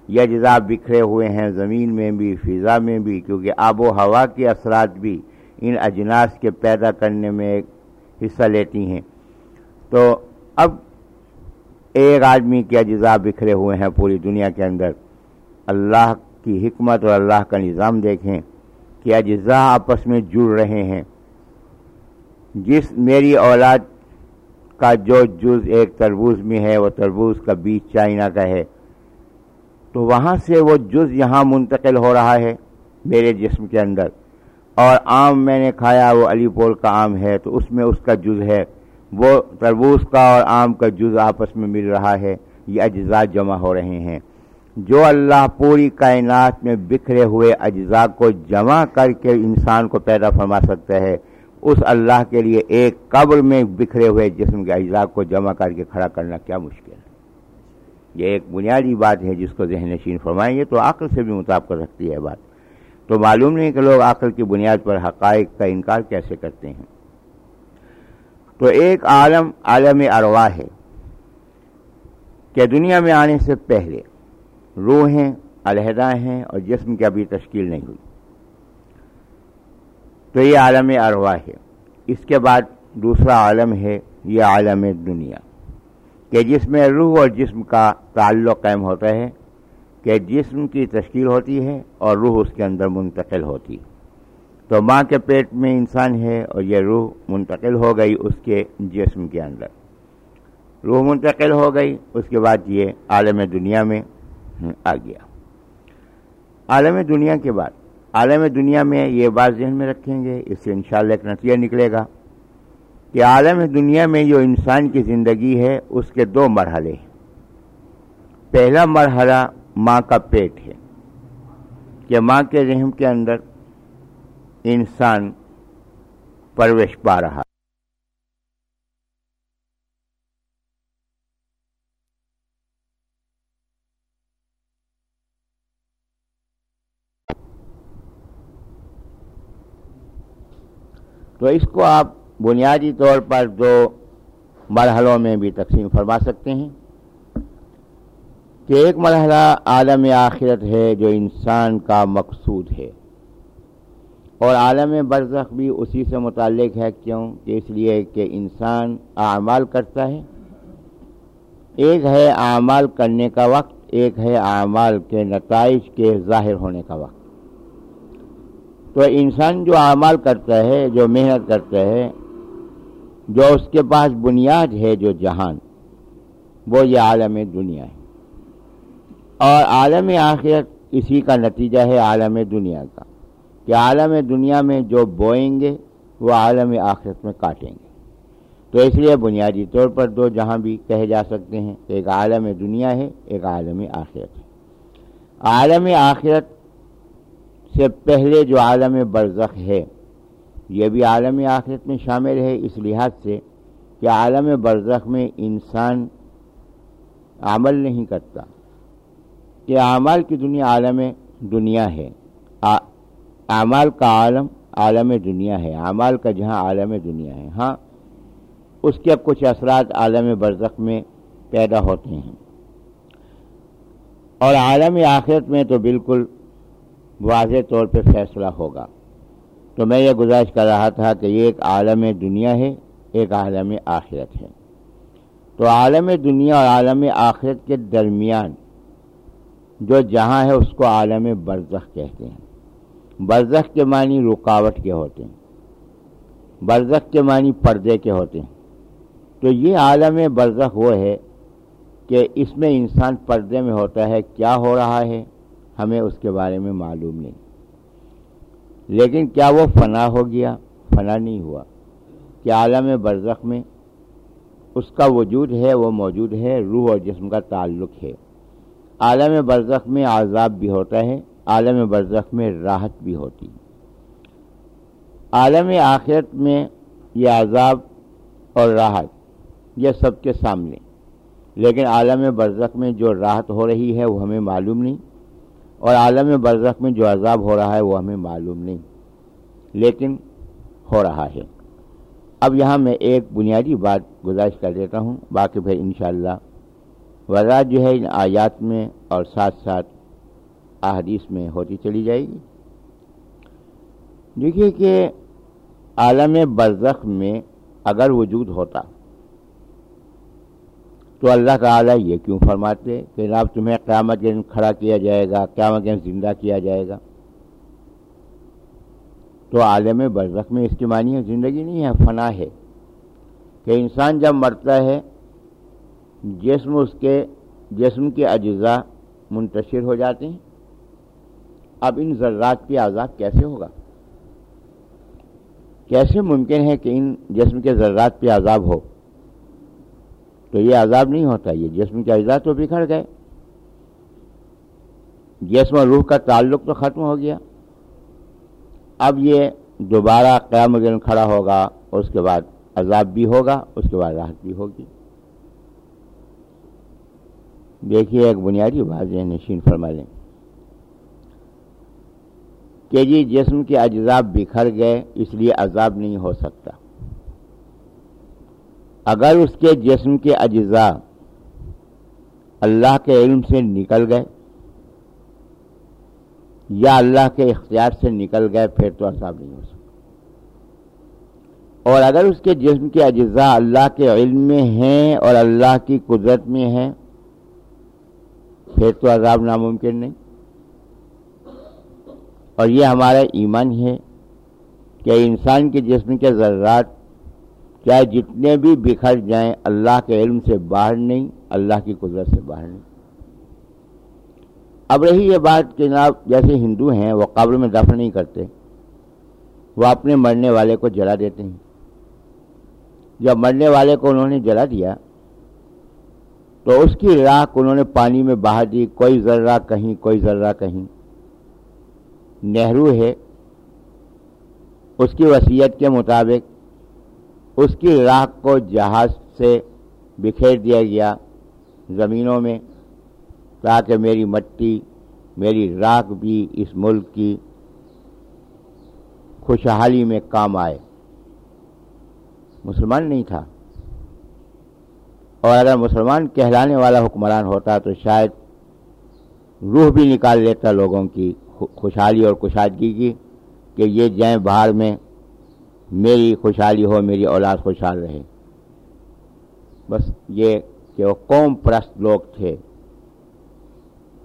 یہ اجزاء بکھرے ہوئے ہیں زمین میں بھی، فضا میں بھی، کیونکہ آب و ہوا کے اثرات بھی ان اجناس کے پیدا کرنے میں حصہ لیتی ہیں۔ تو اب ایک آدمی کے اجزاء بکھرے ہوئے ہیں پوری دنیا کے اندر۔ اللہ کی حکمت اور اللہ کا نظام دیکھیں کہ اجزاء آپس میں جڑ رہے ہیں۔ جس میری اولاد کا جو جز ایک تربوز میں ہے، وہ تربوز کا بیچ چائنا کا ہے۔ تو وہاں سے وہ جز یہاں منتقل ہو رہا ہے میرے جسم کے اندر۔ اور آم میں نے کھایا، وہ علی پول کا آم ہے، تو اس میں اس کا جز ہے۔ وہ تربوز کا اور آم کا جز آپس میں مل رہا ہے۔ یہ اجزاء جمع ہو رہے ہیں۔ جو اللہ پوری کائنات میں بکھرے ہوئے اجزاء کو جمع کر کے انسان کو پیدا فرما سکتا ہے، اس اللہ کے لیے ایک قبر میں بکھرے ہوئے جسم کے اجزاء کو جمع کر کے کھڑا کرنا کیا مشکل ہے۔ یہ ایک بنیادی بات ہے جس کو ذہن نشین فرمائیں گے تو عقل سے بھی مطابقت رکھتی ہے بات۔ تو معلوم نہیں کہ لوگ عقل کی بنیاد پر حقائق کا انکار کیسے کرتے ہیں۔ تو ایک عالم عالم ارواح ہے کہ دنیا میں آنے سے پہلے روحیں علیحدہ ہیں اور جسم کی ابھی تشکیل نہیں ہوئی۔ تو یہ عالم ارواح ہے۔ اس کے بعد دوسرا عالم ہے، یہ عالم دنیا، کہ جس میں روح اور جسم کا تعلق قائم ہوتا ہے۔ کہ جسم کی تشکیل ہوتی ہے اور روح اس کے اندر منتقل ہوتی۔ تو ماں کے پیٹ میں انسان ہے اور یہ روح منتقل ہو گئی اس کے جسم کے اندر۔ روح منتقل ہو گئی، اس کے بعد یہ عالم دنیا میں آ گیا۔ عالم دنیا کے بعد، عالم دنیا میں یہ بات ذہن میں رکھیں گے، اس سے انشاءاللہ ایک نتیجہ نکلے گا کہ عالم دنیا میں جو انسان کی زندگی ہے، اس کے دو مرحلے ہیں۔ پہلا مرحلہ ماں کا پیٹ ہے۔ کہ ماں کے رحم کے اندر انسان پرویش پا رہا۔ تو اس کو آپ بنیادی طور پر دو مرحلوں میں بھی تقسیم فرما سکتے ہیں۔ کہ ایک مرحلہ عالم آخرت ہے جو انسان کا مقصود ہے۔ اور عالم برزخ بھی اسی سے متعلق ہے، کیوں؟ کہ اس لیے کہ انسان اعمال کرتا ہے۔ ایک ہے اعمال کرنے کا وقت، ایک ہے اعمال کے نتائج کے ظاہر ہونے کا وقت۔ تو انسان جو اعمال کرتا ہے، جو محنت کرتا ہے، جو اس کے پاس بنیاد ہے، جو جہان، وہ یہ عالم دنیا ہے۔ اور عالم آخرت اسی کا نتیجہ ہے عالم دنیا کا، کہ عالم دنیا میں جو بوئیں گے وہ عالم آخرت میں کاٹیں گے۔ تو اس لیے بنیادی طور پر دو جہاں بھی کہے جا سکتے ہیں، ایک عالم دنیا ہے، ایک عالم آخرت ہے۔ عالم آخرت سے پہلے جو عالم برزخ ہے، یہ بھی عالم آخرت میں شامل ہے، اس لحاظ سے کہ عالم برزخ میں انسان عمل نہیں کرتا۔ کہ اعمال کی دنیا عالم دنیا ہے۔ اعمال کا عالم عالم دنیا ہے۔ اعمال کا جہاں عالم دنیا ہے ہاں اس کے اب کچھ اثرات عالم برزخ میں پیدا ہوتے ہیں۔ اور عالم آخرت میں تو بالکل واضح طور پہ فیصلہ ہوگا۔ تو میں یہ گزارش کر رہا تھا کہ یہ ایک عالم دنیا ہے، ایک عالم آخرت ہے۔ تو عالم دنیا اور عالم آخرت کے درمیان جو جہاں ہے اس کو عالم برزخ کہتے ہیں۔ برزخ کے معنی رکاوٹ کے ہوتے ہیں۔ برزخ کے معنی پردے کے ہوتے ہیں۔ تو یہ عالم برزخ وہ ہے کہ اس میں انسان پردے میں ہوتا ہے، کیا ہو رہا ہے، ہمیں اس کے بارے میں معلوم نہیں۔ لیکن کیا وہ فنا ہو گیا؟ فنا نہیں ہوا۔ کہ عالم برزخ میں اس کا وجود ہے، وہ موجود ہے، روح اور جسم کا تعلق ہے۔ عالم برزخ میں عذاب بھی ہوتا ہے، عالم برزخ میں راحت بھی ہوتی عالم آخرت میں یہ عذاب اور راحت یہ سب کے سامنے۔ لیکن عالم برزخ میں جو راحت ہو رہی ہے، وہ ہمیں معلوم نہیں۔ اور عالم برزخ میں جو عذاب ہو رہا ہے، وہ ہمیں معلوم نہیں۔ لیکن ہو رہا ہے۔ اب یہاں میں ایک بنیادی بات گزارش کر دیتا ہوں، باقی پھر انشاءاللہ وضاحت جو ہے ان آیات میں اور ساتھ ساتھ احادیث میں ہوتی چلی جائے گی۔ دیکھیے کہ عالم برزخ میں اگر وجود ہوتا تو اللہ تعالیٰ یہ کیوں فرماتے کہ جناب تمہیں قیامت کے دن کھڑا کیا جائے گا، قیامت کے دن زندہ کیا جائے گا؟ تو عالم برزخ میں اس کی معنی ہے زندگی نہیں ہے، فنا ہے۔ کہ انسان جب مرتا ہے جسم اس کے جسم کے اجزاء منتشر ہو جاتے ہیں۔ اب ان ذرات کے عذاب کیسے ہوگا؟ کیسے ممکن ہے کہ ان جسم کے ذرات پہ عذاب ہو؟ تو یہ عذاب نہیں ہوتا، یہ جسم کے اجزاء تو بکھر گئے۔ جسم اور روح کا تعلق تو ختم ہو گیا۔ اب یہ دوبارہ قیام دن کھڑا ہوگا، اس کے بعد عذاب بھی ہوگا، اس کے بعد راحت بھی ہوگی۔ دیکھیے، ایک بنیادی بات نشین فرما لیں۔ کہ جی جسم کے اجزاء بکھر گئے، اس لیے عذاب نہیں ہو سکتا۔ اگر اس کے جسم کے اجزاء اللہ کے علم سے نکل گئے یا اللہ کے اختیار سے نکل گئے، پھر تو عذاب نہیں ہو سکتا۔ اور اگر اس کے جسم کے اجزاء اللہ کے علم میں ہیں اور اللہ کی قدرت میں ہیں پھر تو عذاب ناممکن نہیں۔ اور یہ ہمارا ایمان ہے کہ انسان کے جسم کے ذرات چاہے جتنے بھی بکھر جائیں، اللہ کے علم سے باہر نہیں، اللہ کی قدرت سے باہر نہیں۔ اب رہی یہ بات کہ جناب جیسے ہندو ہیں، وہ قبر میں دفن نہیں کرتے، وہ اپنے مرنے والے کو جلا دیتے ہیں۔ جب مرنے والے کو انہوں نے جلا دیا تو اس کی راک انہوں نے پانی میں بہا دی، کوئی ذرہ کہیں، کوئی ذرہ کہیں۔ نہرو ہے۔ اس کی وصیت کے مطابق اس کی راک کو جہاز سے بکھیر دیا گیا زمینوں میں، تاکہ میری مٹی، میری راک بھی اس ملک کی خوشحالی میں کام آئے۔ مسلمان نہیں تھا۔ اور اگر مسلمان کہلانے والا حکمران ہوتا تو شاید روح بھی نکال لیتا لوگوں کی خوشحالی اور کشادگی کی کہ یہ جائیں باہر میں، میری خوشحالی ہو، میری اولاد خوشحال رہے۔ بس یہ کہ وہ قوم پرست لوگ تھے۔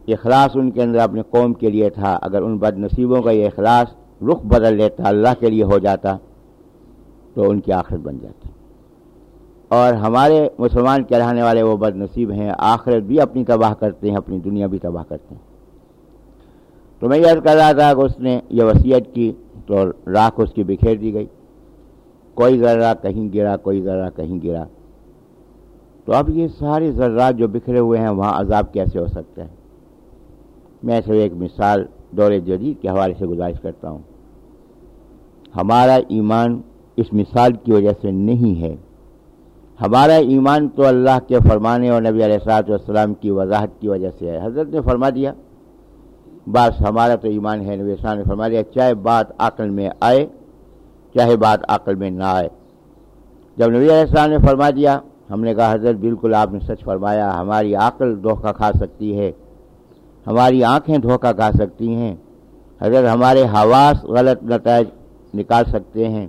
اخلاص ان کے اندر اپنے قوم کے لیے تھا۔ اگر ان بد نصیبوں کا یہ اخلاص رخ بدل لیتا، اللہ کے لیے ہو جاتا، تو ان کی آخرت بن جاتی۔ اور ہمارے مسلمان کہلانے والے وہ بد نصیب ہیں، آخرت بھی اپنی تباہ کرتے ہیں، اپنی دنیا بھی تباہ کرتے ہیں۔ تو میں یہ کر رہا تھا کہ اس نے یہ وصیت کی تو راکھ اس کی بکھیر دی گئی۔ کوئی ذرہ کہیں گرا، کوئی ذرہ کہیں گرا۔ تو اب یہ سارے ذرات جو بکھرے ہوئے ہیں، وہاں عذاب کیسے ہو سکتا ہے؟ میں سے ایک مثال دور جدید کے حوالے سے گزارش کرتا ہوں۔ ہمارا ایمان اس مثال کی وجہ سے نہیں ہے ہمارا ایمان تو اللہ کے فرمانے اور نبی علیہ السلاط والسلام کی وضاحت کی وجہ سے ہے۔ حضرت نے فرما دیا، بس ہمارا تو ایمان ہے، نبی السلام نے فرما دیا، چاہے بات عقل میں آئے، چاہے بات عقل میں نہ آئے۔ جب نبی علیہ السلام نے فرما دیا، ہم نے کہا، حضرت بالکل آپ نے سچ فرمایا، ہماری عقل دھوکہ کھا سکتی ہے، ہماری آنکھیں دھوکہ کھا سکتی ہیں، حضرت ہمارے حواس غلط نتائج نکال سکتے ہیں۔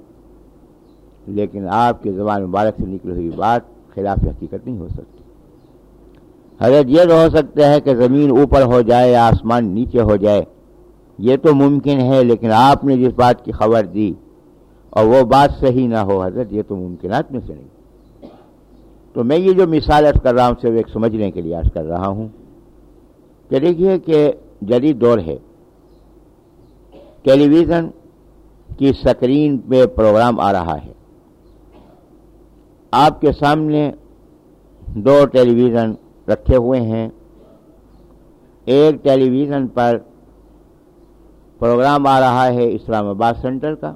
لیکن آپ کے زبان مبارک سے نکلی ہوئی بات خلاف حقیقت نہیں ہو سکتی۔ حضرت یہ تو ہو سکتا ہے کہ زمین اوپر ہو جائے یا آسمان نیچے ہو جائے۔ یہ تو ممکن ہے، لیکن آپ نے جس بات کی خبر دی، اور وہ بات صحیح نہ ہو، حضرت یہ تو ممکنات میں سے نہیں۔ تو میں یہ جو مثال عرض کر رہا ہوں، صرف ایک سمجھنے کے لیے عرض کر رہا ہوں کہ دیکھیے کہ جدید دور ہے۔ ٹیلی ویژن کی سکرین پہ پروگرام آ رہا ہے۔ آپ کے سامنے دو ٹیلی ویژن رکھے ہوئے ہیں۔ ایک ٹیلی ویژن پر پروگرام آ رہا ہے اسلام آباد سینٹر کا،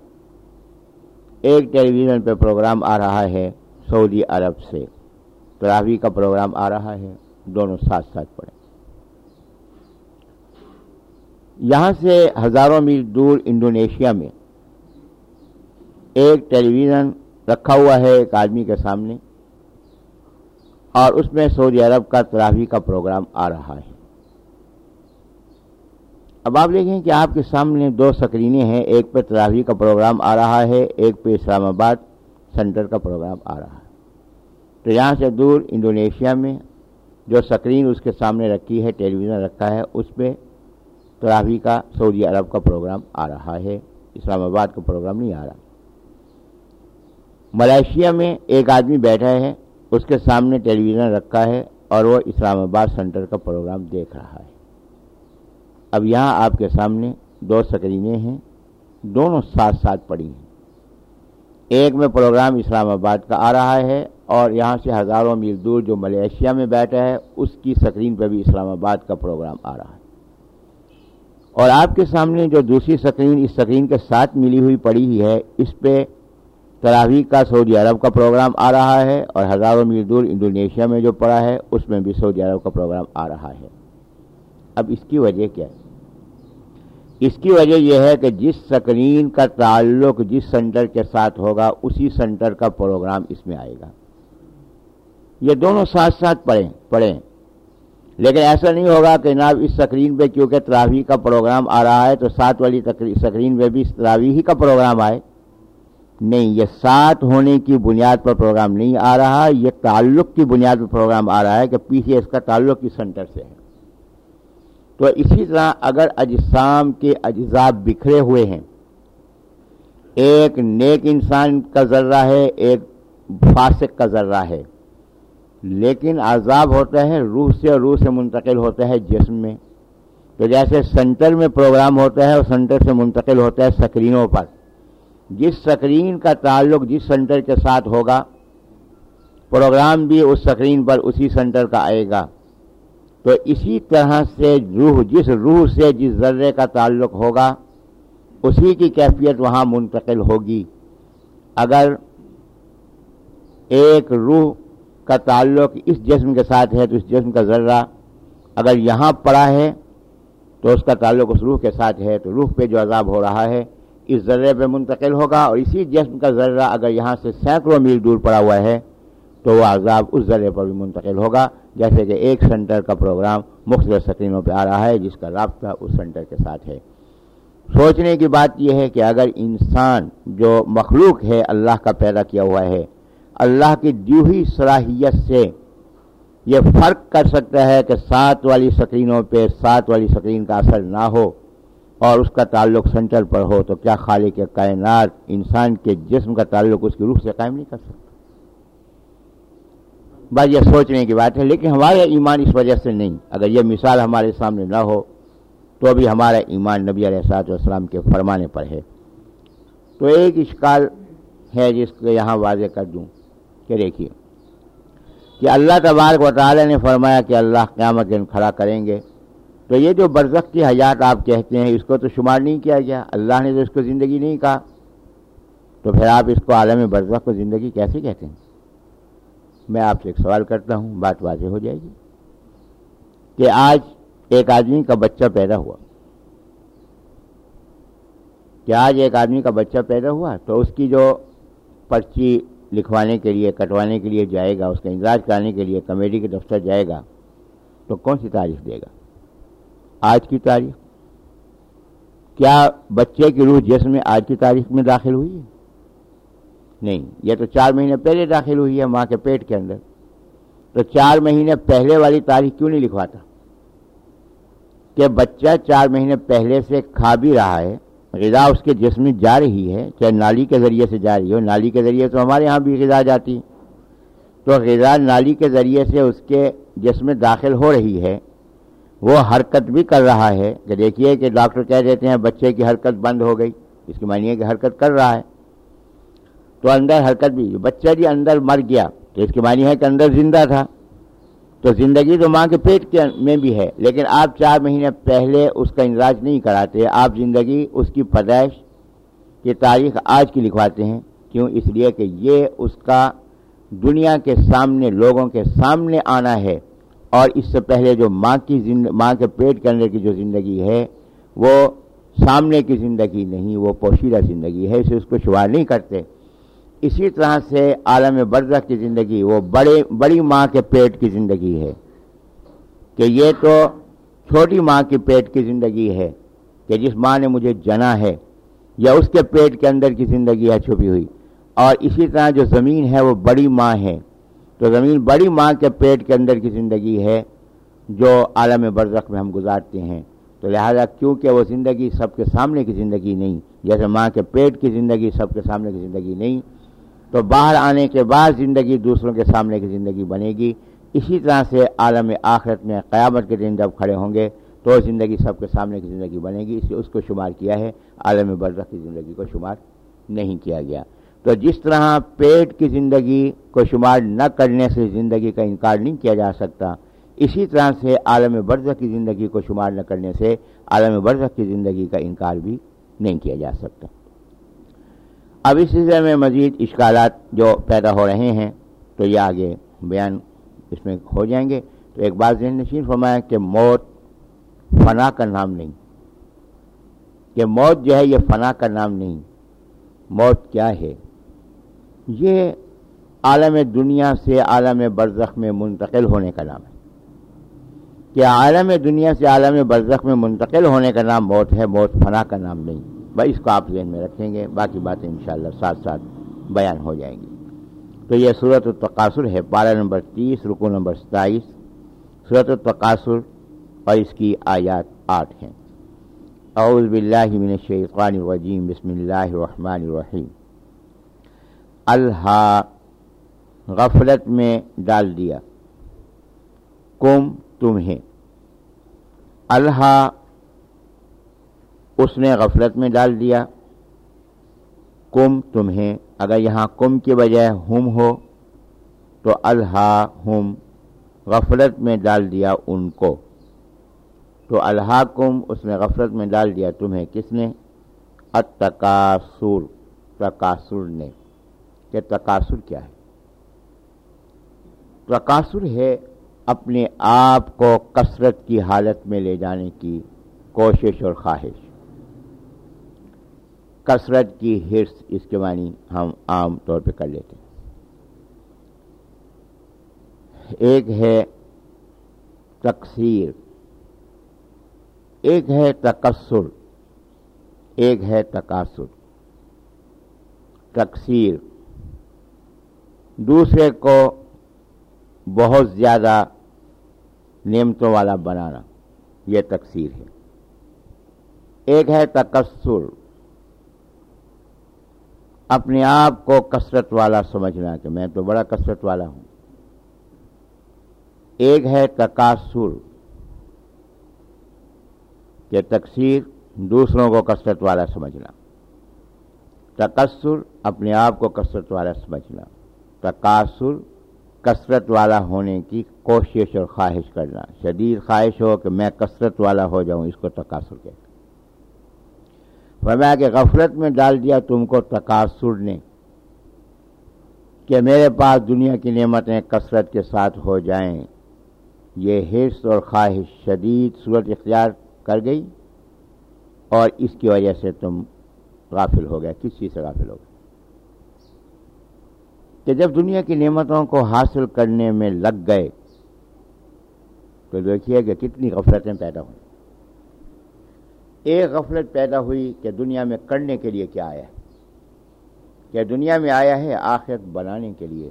ایک ٹیلی ویژن پہ پروگرام آ رہا ہے سعودی عرب سے۔ تراوی کا پروگرام آ رہا ہے، دونوں ساتھ ساتھ پڑے یہاں سے ہزاروں میل دور انڈونیشیا میں ایک ٹیلی ویژن رکھا ہوا ہے ایک آدمی کے سامنے اور اس میں سعودی عرب کا تراوی کا پروگرام آ رہا ہے۔ اب آپ دیکھیں کہ آپ کے سامنے دو سکرینیں ہیں، ایک پہ تراوی کا پروگرام آ رہا ہے، ایک پہ اسلام آباد سینٹر کا پروگرام آ رہا ہے۔ تو یہاں سے دور انڈونیشیا میں جو سکرین اس کے سامنے رکھی ہے ٹیلی ویژن رکھا ہے، اس پہ تراوی کا سعودی عرب کا پروگرام آ رہا ہے۔ اسلام آباد کا پروگرام نہیں آ رہا۔ ملائیشیا میں ایک آدمی بیٹھا ہے، اس کے سامنے ٹیلی ویژن رکھا ہے اور وہ اسلام آباد سینٹر کا پروگرام دیکھ رہا ہے۔ اب یہاں آپ کے سامنے دو سکرینیں ہیں، دونوں ساتھ ساتھ پڑی ہیں۔ ایک میں پروگرام اسلام آباد کا آ رہا ہے اور یہاں سے ہزاروں میل دور جو ملیشیا میں بیٹھا ہے، اس کی سکرین پہ بھی اسلام آباد کا پروگرام آ رہا ہے۔ اور آپ کے سامنے جو دوسری سکرین، اس سکرین کے ساتھ ملی ہوئی پڑی ہی ہے، اس پہ تراویح کا سعودی عرب کا پروگرام آ رہا ہے اور ہزاروں میل دور انڈونیشیا میں جو پڑا ہے، اس میں بھی سعودی عرب کا پروگرام آ رہا ہے۔ اب اس کی وجہ کیا ہے؟ اس کی وجہ یہ ہے کہ جس سکرین کا تعلق جس سینٹر کے ساتھ ہوگا، اسی سینٹر کا پروگرام اس میں آئے گا۔ یہ دونوں ساتھ ساتھ پڑھیں پڑھیں۔ لیکن ایسا نہیں ہوگا کہ جناب اس سکرین پہ کیونکہ تراویح کا پروگرام آ رہا ہے، تو ساتھ والی سکرین پہ بھی تراویح کا پروگرام آئے۔ نہیں، یہ ساتھ ہونے کی بنیاد پر پروگرام نہیں آ رہا، یہ تعلق کی بنیاد پر پروگرام آ رہا ہے کہ پیچھے اس کا تعلق کس سینٹر سے ہے۔ تو اسی طرح اگر اجسام کے اجزاء بکھرے ہوئے ہیں، ایک نیک انسان کا ذرہ ہے، ایک فاسق کا ذرہ ہے، لیکن عذاب ہوتا ہے، روح سے اور روح سے منتقل ہوتا ہے جسم میں۔ تو جیسے سینٹر میں پروگرام ہوتا ہے اور سینٹر سے منتقل ہوتا ہے سکرینوں پر۔ جس سکرین کا تعلق جس سینٹر کے ساتھ ہوگا، پروگرام بھی اس سکرین پر اسی سینٹر کا آئے گا۔ تو اسی طرح سے روح، جس روح سے جس ذرے کا تعلق ہوگا، اسی کی کیفیت وہاں منتقل ہوگی۔ اگر ایک روح کا تعلق اس جسم کے ساتھ ہے تو اس جسم کا ذرہ اگر یہاں پڑا ہے تو اس کا تعلق اس روح کے ساتھ ہے۔ تو روح پہ جو عذاب ہو رہا ہے اس ذرے پہ منتقل ہوگا اور اسی جسم کا ذرہ اگر یہاں سے سینکڑوں میل دور پڑا ہوا ہے، تو وہ عذاب اس ذرے پر بھی منتقل ہوگا، جیسے کہ ایک سینٹر کا پروگرام مختلف سکرینوں پہ آ رہا ہے، جس کا رابطہ اس سینٹر کے ساتھ ہے۔ سوچنے کی بات یہ ہے کہ اگر انسان جو مخلوق ہے، اللہ کا پیدا کیا ہوا ہے، اللہ کی دیوہی صلاحیت سے یہ فرق کر سکتا ہے کہ سات والی سکرینوں پہ سات والی سکرین کا اثر نہ ہو اور اس کا تعلق سینٹر پر ہو تو کیا خالق کائنات انسان کے جسم کا تعلق اس کی روح سے قائم نہیں کر سکتا؟ بس یہ سوچنے کی بات ہے، لیکن ہمارا ایمان اس وجہ سے نہیں۔ اگر یہ مثال ہمارے سامنے نہ ہو، تو ابھی ہمارا ایمان نبی علیہ صاحب والسلام کے فرمانے پر ہے۔ تو ایک اشکال ہے جس کو یہاں واضح کر دوں کہ دیکھیے کہ اللہ تبارک و تعالی نے فرمایا کہ اللہ قیامت دن کھڑا کریں گے۔ تو یہ جو برزخ کی حیات آپ کہتے ہیں، اس کو تو شمار نہیں کیا گیا۔ اللہ نے تو اس کو زندگی نہیں کہا۔ تو پھر آپ اس کو عالم برزخ کو زندگی کیسے کہتے ہیں؟ میں آپ سے ایک سوال کرتا ہوں، بات واضح ہو جائے گی۔ کہ آج ایک آدمی کا بچہ پیدا ہوا۔ کہ آج ایک آدمی کا بچہ پیدا ہوا تو اس کی جو پرچی لکھوانے کے لیے، کٹوانے کے لیے جائے گا، اس کا اندراج کرانے کے لیے کمیٹی کے دفتر جائے گا، تو کون سی تاریخ دے گا؟ آج کی تاریخ؟ کیا بچے کی روح جسم میں آج کی تاریخ میں داخل ہوئی ہے؟ نہیں، یہ تو چار مہینے پہلے داخل ہوئی ہے ماں کے پیٹ کے اندر۔ تو چار مہینے پہلے والی تاریخ کیوں نہیں لکھواتا؟ کہ بچہ چار مہینے پہلے سے کھا بھی رہا ہے، غذا اس کے جسم میں جا رہی ہے، چاہے نالی کے ذریعے سے جا رہی ہو، نالی کے ذریعے تو ہمارے یہاں بھی غذا جاتی۔ تو غذا نالی کے ذریعے سے اس کے جسم میں داخل ہو رہی ہے وہ حرکت بھی کر رہا ہے۔ کہ دیکھیے کہ ڈاکٹر کہہ دیتے ہیں بچے کی حرکت بند ہو گئی، اس کی معنی ہے کہ حرکت کر رہا ہے۔ تو اندر حرکت بھی، بچہ جی اندر مر گیا۔ تو اس کی معنی ہے کہ اندر زندہ تھا۔ تو زندگی تو ماں کے پیٹ کے میں بھی ہے، لیکن آپ چار مہینے پہلے اس کا اندراج نہیں کراتے۔ آپ زندگی اس کی پیدائش کی تاریخ آج کی لکھواتے ہیں۔ کیوں؟ اس لیے کہ یہ اس کا دنیا کے سامنے، لوگوں کے سامنے آنا ہے۔ اور اس سے پہلے جو ماں کی ماں کے پیٹ کے اندر کی جو زندگی ہے، وہ سامنے کی زندگی نہیں، وہ پوشیدہ زندگی ہے، اسے اس کو شمار نہیں کرتے۔ اسی طرح سے عالم برزخ کی زندگی، وہ بڑے، بڑی ماں کے پیٹ کی زندگی ہے۔ کہ یہ تو چھوٹی ماں کی پیٹ کی زندگی ہے کہ جس ماں نے مجھے جنا ہے، یا اس کے پیٹ کے اندر کی زندگی ہے چھپی ہوئی۔ اور اسی طرح جو زمین ہے، وہ بڑی ماں ہے۔ تو زمین بڑی ماں کے پیٹ کے اندر کی زندگی ہے، جو عالم برزخ میں ہم گزارتے ہیں۔ تو لہذا کیونکہ وہ زندگی سب کے سامنے کی زندگی نہیں، جیسے ماں کے پیٹ کی زندگی سب کے سامنے کی زندگی نہیں، تو باہر آنے کے بعد زندگی دوسروں کے سامنے کی زندگی بنے گی۔ اسی طرح سے عالم آخرت میں قیامت کے دن جب کھڑے ہوں گے، تو زندگی سب کے سامنے کی زندگی بنے گی۔ اس لیے اس کو شمار کیا ہے، عالم برزخ کی زندگی کو شمار نہیں کیا گیا۔ تو جس طرح پیٹ کی زندگی کو شمار نہ کرنے سے زندگی کا انکار نہیں کیا جا سکتا، اسی طرح سے عالم برزخ کی زندگی کو شمار نہ کرنے سے عالم برزخ کی زندگی کا انکار بھی نہیں کیا جا سکتا۔ اب اس سلسلے میں مزید اشکالات جو پیدا ہو رہے ہیں، تو یہ آگے بیان اس میں ہو جائیں گے۔ تو ایک بات ذہن نشین فرمایا کہ موت فنا کا نام نہیں۔ کہ موت جو ہے، یہ فنا کا نام نہیں۔ موت کیا ہے؟ یہ عالم دنیا سے عالم برزخ میں منتقل ہونے کا نام ہے۔ کہ عالم دنیا سے عالم برزخ میں منتقل ہونے کا نام موت ہے، موت فنا کا نام نہیں۔ بھائی اس کو آپ ذہن میں رکھیں گے، باقی باتیں انشاءاللہ ساتھ ساتھ بیان ہو جائیں گی۔ تو یہ صورت التقاصر ہے، پارہ نمبر تیس رکو نمبر ستائیس۔ صورت التقاصر اور اس کی آیات آٹھ ہیں۔ اعوذ باللہ من الشیطان الرجیم، بسم اللہ الرحمن الرحیم۔ الحا غفلت میں ڈال دیا۔ کم تمہیں۔ الحا اس نے غفلت میں ڈال دیا۔ کم تمہیں۔ اگر یہاں کم کی بجائے ہم ہو، تو الحا ہم، غفلت میں ڈال دیا ان کو۔ تو الحا کم، اس نے غفلت میں ڈال دیا تمہیں۔ کس نے؟ اتکاسر تکاسر نے۔ کہ تکاسر کیا ہے؟ تکاسر ہے اپنے آپ کو کثرت کی حالت میں لے جانے کی کوشش اور خواہش۔ کثرت کی ہرس اس کے معنی ہم عام طور پہ کر لیتے ہیں۔ ایک ہے تقسیر ایک ہے تکسر ایک ہے تقاصر۔ تقسیر دوسرے کو بہت زیادہ نعمتوں والا بنانا، یہ تقسیر ہے۔ ایک ہے تکسر، اپنے آپ کو کثرت والا سمجھنا کہ میں تو بڑا کثرت والا ہوں۔ ایک ہے تقاصر کہ تقسیر دوسروں کو کثرت والا سمجھنا۔ تقصر اپنے آپ کو کثرت والا سمجھنا۔ تقاصر، کثرت والا ہونے کی کوشش اور خواہش کرنا۔ شدید خواہش ہو کہ میں کثرت والا ہو جاؤں، اس کو تقاصر کہتے فرمایا کہ غفلت میں ڈال دیا تم کو تقاصر نے، کہ میرے پاس دنیا کی نعمتیں کثرت کے ساتھ ہو جائیں۔ یہ حص اور خواہش شدید صورت اختیار کر گئی اور اس کی وجہ سے تم غافل ہو گیا کس چیز سے غافل ہو گیا کہ جب دنیا کی نعمتوں کو حاصل کرنے میں لگ گئے تو دیکھیے کہ کتنی غفلتیں پیدا ہوئی ایک غفلت پیدا ہوئی کہ دنیا میں کرنے کے لیے کیا آیا ہے۔ کہ دنیا میں آیا ہے آخرت بنانے کے لیے۔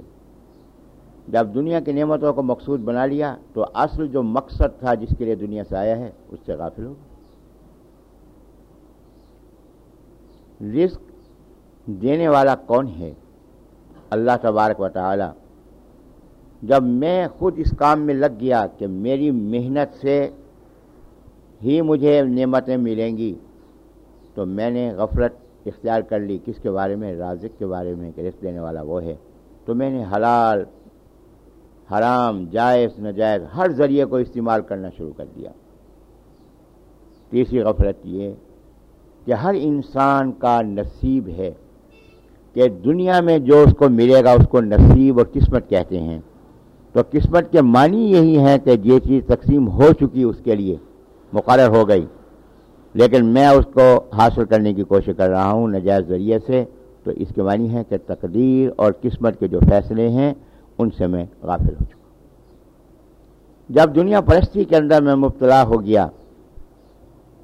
جب دنیا کی نعمتوں کو مقصود بنا لیا تو اصل جو مقصد تھا جس کے لیے دنیا سے آیا ہے، اس سے غافل ہو رزق دینے والا کون ہے؟ اللہ تبارک و تعالی، جب میں خود اس کام میں لگ گیا کہ میری محنت سے ہی مجھے نعمتیں ملیں گی، تو میں نے غفلت اختیار کر لی۔ کس کے بارے میں؟ رازق کے بارے میں، کہ رزق دینے والا وہ ہے۔ تو میں نے حلال، حرام، جائز نجائز ہر ذریعے کو استعمال کرنا شروع کر دیا۔ تیسری غفلت یہ کہ ہر انسان کا نصیب ہے۔ کہ دنیا میں جو اس کو ملے گا اس کو نصیب اور قسمت کہتے ہیں۔ تو قسمت کے معنی یہی ہے کہ یہ چیز تقسیم ہو چکی اس کے لیے، مقرر ہو گئی۔ لیکن میں اس کو حاصل کرنے کی کوشش کر رہا ہوں نجائز ذریعے سے۔ تو اس کے معنی ہے کہ تقدیر اور قسمت کے جو فیصلے ہیں، ان سے میں غافل ہو چکا جب دنیا پرستی کے اندر میں مبتلا ہو گیا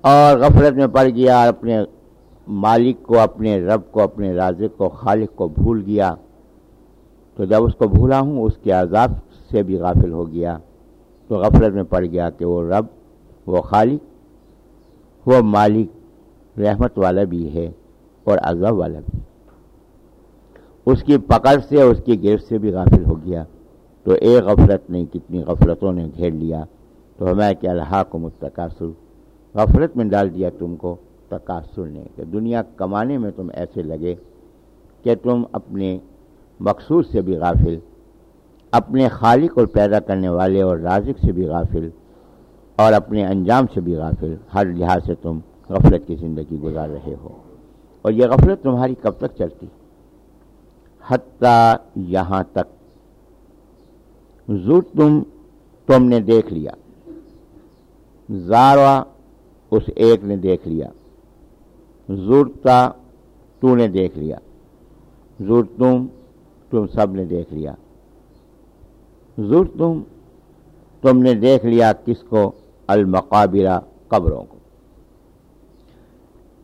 اور غفلت میں پڑ گیا اور اپنے مالک کو اپنے رب کو، اپنے رازق کو، خالق کو بھول گیا۔ تو جب اس کو بھولا ہوں، اس کے عذاب سے بھی غافل ہو گیا۔ تو غفلت میں پڑ گیا کہ وہ رب، وہ خالق، وہ مالک رحمت والا بھی ہے اور عذاب والا بھی۔ اس کی پکڑ سے، اس کی گرفت سے بھی غافل ہو گیا۔ تو ایک غفلت نہیں کتنی غفلتوں نے گھیر لیا۔ تو ہمیں کہ اللہ کو متقاصر غفلت میں ڈال دیا تم کو۔ تقاصر نے کہ دنیا کمانے میں تم ایسے لگے کہ تم اپنے مقصود سے بھی غافل، اپنے خالق اور پیدا کرنے والے اور رازق سے بھی غافل اور اپنے انجام سے بھی غافل، ہر لحاظ سے تم غفلت کی زندگی گزار رہے ہو۔ اور یہ غفلت تمہاری کب تک چلتی؟ حتیٰ یہاں تک۔ زور تم تم نے دیکھ لیا۔ زاروا اس ایک نے دیکھ لیا۔ زورتا تو نے دیکھ لیا۔ زور تم تم سب نے دیکھ لیا۔ زور تم تم نے دیکھ لیا کس کو؟ المقابرہ قبروں کو۔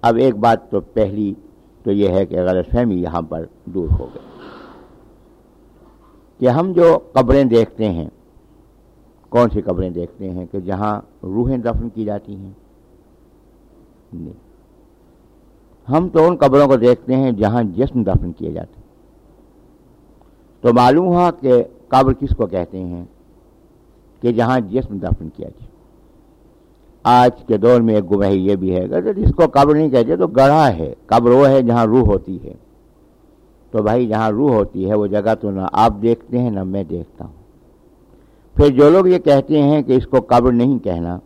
اب ایک بات تو پہلی تو یہ ہے کہ غلط فہمی یہاں پر دور ہو گئی۔ کہ ہم جو قبریں دیکھتے ہیں، کون سی قبریں دیکھتے ہیں کہ جہاں روحیں دفن کی جاتی ہیں؟ نہیں۔ ہم تو ان قبروں کو دیکھتے ہیں جہاں جسم دفن کیے جاتے ہیں۔ تو معلوم ہوا کہ قبر کس کو کہتے ہیں کہ جہاں جسم دفن کیا جائے۔ آج کے دور میں ایک گمہی یہ بھی ہے کہ جس کو قبر نہیں کہتے تو گڑھا ہے، قبر وہ ہے جہاں روح ہوتی ہے۔ تو بھائی جہاں روح ہوتی ہے، وہ جگہ تو نہ آپ دیکھتے ہیں نہ میں دیکھتا ہوں۔ پھر جو لوگ یہ کہتے ہیں کہ اس کو قبر نہیں کہنا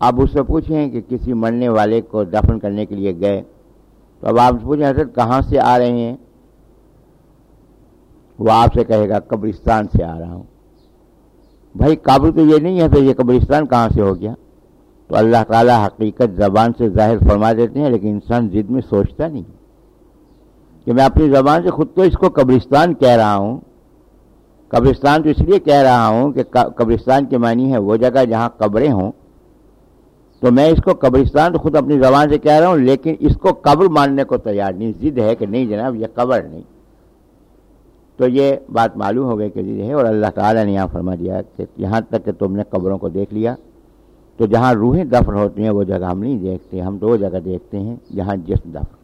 آپ اس سے پوچھیں کہ کسی مرنے والے کو دفن کرنے کے لیے گئے تو اب آپ پوچھیں، حضرت کہاں سے آ رہے ہیں؟ وہ آپ سے کہے گا، قبرستان سے آ رہا ہوں۔ بھائی، قابل تو یہ نہیں ہے پھر یہ قبرستان کہاں سے ہو گیا؟ تو اللہ تعالیٰ حقیقت زبان سے ظاہر فرما دیتے ہیں، لیکن انسان ضد میں سوچتا نہیں۔ کہ میں اپنی زبان سے خود تو اس کو قبرستان کہہ رہا ہوں۔ قبرستان تو اس لیے کہہ رہا ہوں کہ قبرستان کے معنی ہے وہ جگہ جہاں قبریں ہوں۔ تو میں اس کو قبرستان تو خود اپنی زبان سے کہہ رہا ہوں، لیکن اس کو قبر ماننے کو تیار نہیں۔ ضد ہے کہ نہیں جناب، یہ قبر نہیں۔ تو یہ بات معلوم ہو گئی کہ ضد ہے اور اللہ تعالیٰ نے یہاں فرما دیا کہ یہاں تک کہ تم نے قبروں کو دیکھ لیا۔ تو جہاں روحیں دفن ہوتی ہیں، وہ جگہ ہم نہیں دیکھتے، ہم تو وہ جگہ دیکھتے ہیں، جہاں جسم دفن۔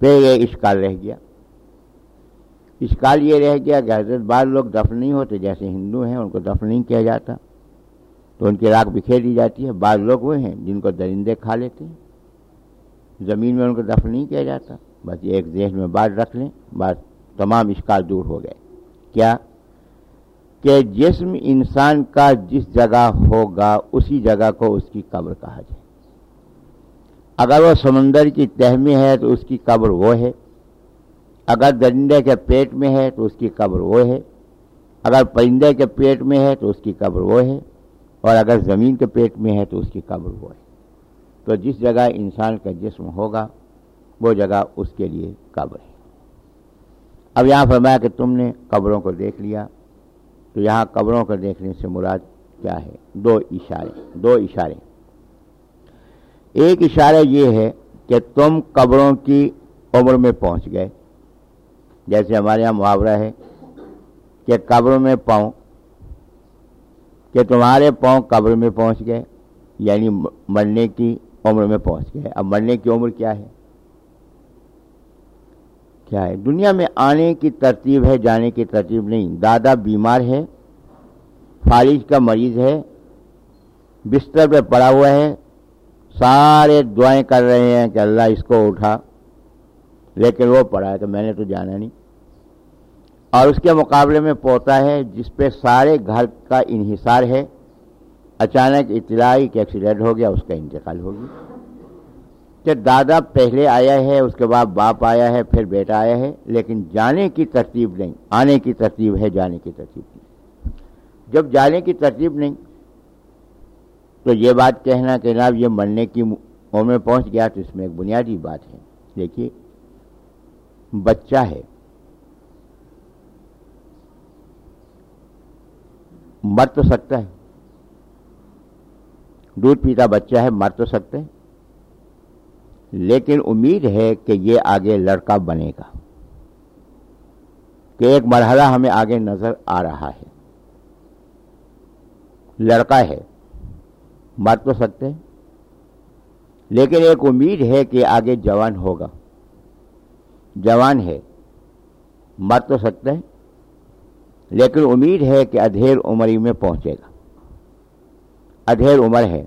پھر یہ اشکال رہ گیا۔ اشکال یہ رہ گیا کہ حضرت بعض لوگ دفن نہیں ہوتے جیسے ہندو ہیں، ان کو دفن نہیں کیا جاتا۔ تو ان کی راک بکھیر دی جاتی ہے۔ بعض لوگ وہ ہیں جن کو درندے کھا لیتے ہیں۔ زمین میں ان کو دفن نہیں کیا جاتا۔ بس ایک ذہن میں بات رکھ لیں۔ بات تمام اشکال دور ہو گئے۔ کیا؟ کہ جسم انسان کا جس جگہ ہوگا، اسی جگہ کو اس کی قبر کہا جائے۔ اگر وہ سمندر کی تہ میں ہے تو اس کی قبر وہ ہے۔ اگر درندے کے پیٹ میں ہے تو اس کی قبر وہ ہے۔ اگر پرندے کے پیٹ میں ہے تو اس کی قبر وہ ہے۔ اور اگر زمین کے پیٹ میں ہے تو اس کی قبر وہ ہے۔ تو جس جگہ انسان کا جسم ہوگا، وہ جگہ اس کے لیے قبر ہے۔ اب یہاں فرمایا کہ تم نے قبروں کو دیکھ لیا۔ تو یہاں قبروں کو دیکھنے سے مراد کیا ہے؟ دو اشارے دو اشارے۔ ایک اشارہ یہ ہے کہ تم قبروں کی عمر میں پہنچ گئے۔ جیسے ہمارے یہاں محاورہ ہے کہ قبر میں پاؤں کہ تمہارے پاؤں قبر میں پہنچ گئے یعنی مرنے کی عمر میں پہنچ گئے۔ اب مرنے کی عمر کیا ہے؟ کیا ہے؟ دنیا میں آنے کی ترتیب ہے، جانے کی ترتیب نہیں۔ دادا بیمار ہے فالج کا مریض ہے، بستر پہ پڑا ہوا ہے، سارے دعائیں کر رہے ہیں کہ اللہ اس کو اٹھا، لیکن وہ پڑھا ہے کہ میں نے تو جانا نہیں۔ اور اس کے مقابلے میں پوتا ہے جس پہ سارے گھر کا انحصار ہے۔ اچانک اطلاع کہ ایکسیڈنٹ ہو گیا، اس کا انتقال ہو گیا۔ کہ دادا پہلے آیا ہے، اس کے بعد باپ آیا ہے، پھر بیٹا آیا ہے، لیکن جانے کی ترتیب نہیں۔ آنے کی ترتیب ہے، جانے کی ترتیب نہیں۔ جب جانے کی ترتیب نہیں، تو یہ بات کہنا کہ جناب، یہ مرنے کی عمر میں پہنچ گیا تو اس میں ایک بنیادی بات ہے۔ دیکھیے، بچہ ہے۔ مر تو سکتا ہے۔ دودھ پیتا بچہ ہے، مر تو سکتے ہیں لیکن امید ہے کہ یہ آگے لڑکا بنے گا۔ کہ ایک مرحلہ ہمیں آگے نظر آ رہا ہے۔ لڑکا ہے، مر تو سکتے ہیں لیکن ایک امید ہے کہ آگے جوان ہوگا۔ جوان ہے، مر تو سکتا ہے۔ لیکن امید ہے کہ ادھیر عمری میں پہنچے گا۔ ادھیر عمر ہے،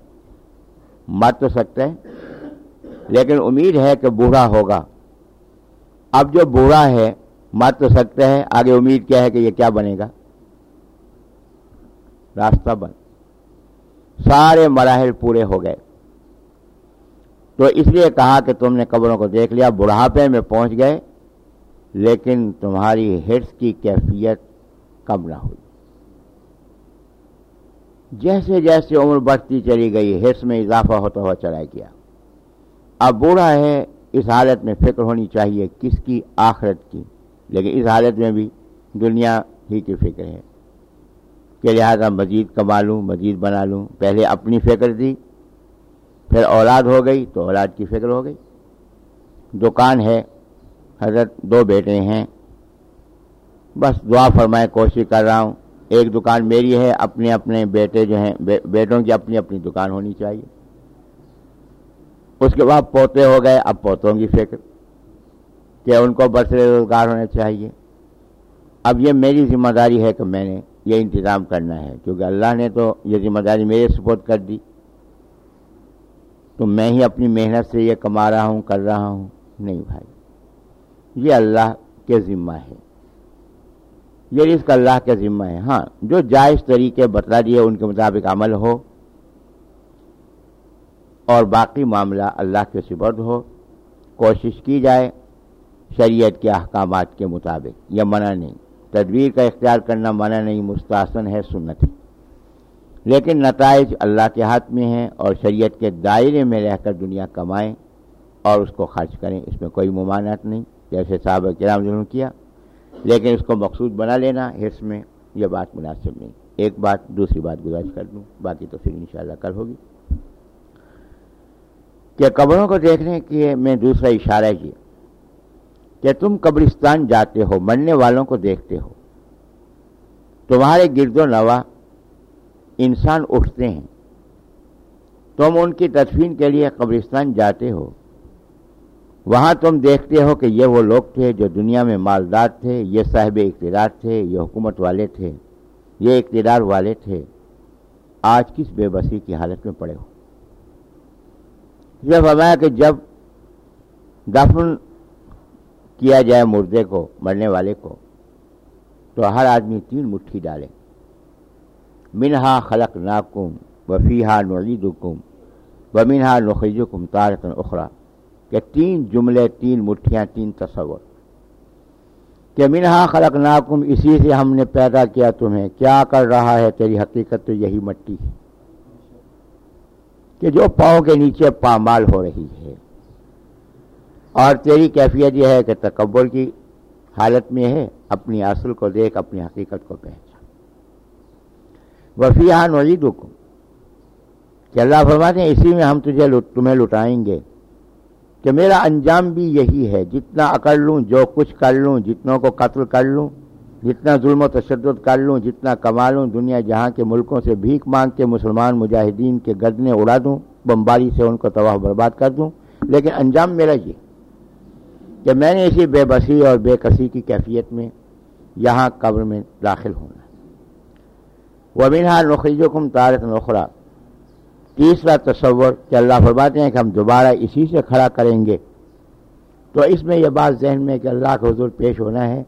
مر تو سکتا ہے، لیکن امید ہے کہ بوڑھا ہوگا۔ اب جو بوڑھا ہے، مر تو سکتا ہے، آگے امید کیا ہے کہ یہ کیا بنے گا؟ راستہ بند۔ سارے مراحل پورے ہو گئے۔ تو اس لیے کہا کہ تم نے قبروں کو دیکھ لیا، بڑھاپے میں پہنچ گئے، لیکن تمہاری ہرس کی کیفیت کم نہ ہوئی۔ جیسے جیسے عمر بڑھتی چلی گئی ہرس میں اضافہ ہوتا ہوا چلا گیا۔ اب بوڑھا ہے، اس حالت میں فکر ہونی چاہیے کس کی آخرت کی۔ لیکن اس حالت میں بھی دنیا ہی کی فکر ہے۔ کہ لہٰذا مزید کما لوں، مزید بنا لوں۔ پہلے اپنی فکر دی پھر اولاد ہو گئی تو اولاد کی فکر ہو گئی۔ دکان ہے، حضرت دو بیٹے ہیں۔ بس دعا فرمائے، کوشش کر رہا ہوں۔ ایک دکان میری ہے، اپنے اپنے بیٹے جو ہیں بیٹوں کی اپنی اپنی دکان ہونی چاہیے۔ اس کے بعد پوتے ہو گئے، اب پوتوں کی فکر کہ ان کو برسر روزگار ہونے چاہیے۔ اب یہ میری ذمہ داری ہے کہ میں نے یہ انتظام کرنا ہے، کیونکہ اللہ نے تو یہ ذمہ داری میرے سپورٹ کر دی۔ تو میں ہی اپنی محنت سے یہ کما رہا ہوں، کر رہا ہوں۔ نہیں بھائی، یہ اللہ کے ذمہ ہے۔ یعنی یہ رزق اللہ کے ذمہ ہے۔ ہاں جو جائز طریقے بتلا دیے ان کے مطابق عمل ہو اور باقی معاملہ اللہ کے سبرد ہو، کوشش کی جائے شریعت کے احکامات کے مطابق، یہ منع نہیں۔ تدبیر کا اختیار کرنا منع نہیں، مستحسن ہے، سنت ہے۔ لیکن نتائج اللہ کے ہاتھ میں ہیں اور شریعت کے دائرے میں رہ کر دنیا کمائیں اور اس کو خرچ کریں، اس میں کوئی ممانعت نہیں۔ جیسے صاحب کرام ضرور کیا لیکن اس کو مقصود بنا لینا حص میں یہ بات مناسب نہیں۔ ایک بات دوسری بات گزارش کر دوں، باقی تو پھر انشاءاللہ کل ہوگی۔ کہ قبروں کو دیکھنے کے میں دوسرا اشارہ کیا جی۔ کہ تم قبرستان جاتے ہو، مرنے والوں کو دیکھتے ہو۔ تمہارے گرد و نوا انسان اٹھتے ہیں۔ تم ان کی تدفین کے لیے قبرستان جاتے ہو۔ وہاں تم دیکھتے ہو کہ یہ وہ لوگ تھے جو دنیا میں مالدار تھے، یہ صاحب اقتدار تھے، یہ حکومت والے تھے، یہ اقتدار والے تھے۔ آج کس بے بسی کی حالت میں پڑے ہو؟ یہ فرمایا کہ جب دفن کیا جائے مردے کو، مرنے والے کو، تو ہر آدمی تین مٹھی ڈالے۔ منہا خلق ناکم وفیحا نعید کم و منہا نخیج کم تارتن اخرا کہ تین جملے، تین مٹھیاں، تین تصور۔ کہ منہا خلق ناکم اسی سے ہم نے پیدا کیا تمہیں۔ کیا کر رہا ہے؟ تیری حقیقت تو یہی مٹی ہے۔ کہ جو پاؤں کے نیچے پامال ہو رہی ہے۔ اور تیری کیفیت یہ ہے کہ تکبر کی حالت میں ہے، اپنی اصل کو دیکھ، اپنی حقیقت کو پہچان۔ وفیہ نوید حکم کہ اللہ فرماتے ہیں، اسی میں ہم تجھے تمہیں لٹائیں گے۔ کہ میرا انجام بھی یہی ہے، جتنا اکڑ لوں، جو کچھ کر لوں، جتنوں کو قتل کر لوں، جتنا ظلم و تشدد کر لوں، جتنا کما لوں، دنیا جہاں کے ملکوں سے بھیک مانگ کے مسلمان مجاہدین کے گردنے اڑا دوں، بمباری سے ان کو تباہ برباد کر دوں۔ لیکن انجام میرا یہ کہ میں نے اسی بے بسی اور بے کسی کی کیفیت میں یہاں قبر میں داخل ہونا۔ وہ منہا نخریجو کم تارت نخرا تیسرا تصور کہ اللہ فرماتے ہیں کہ ہم دوبارہ اسی سے کھڑا کریں گے۔ تو اس میں یہ بات ذہن میں کہ اللہ کا حضور پیش ہونا ہے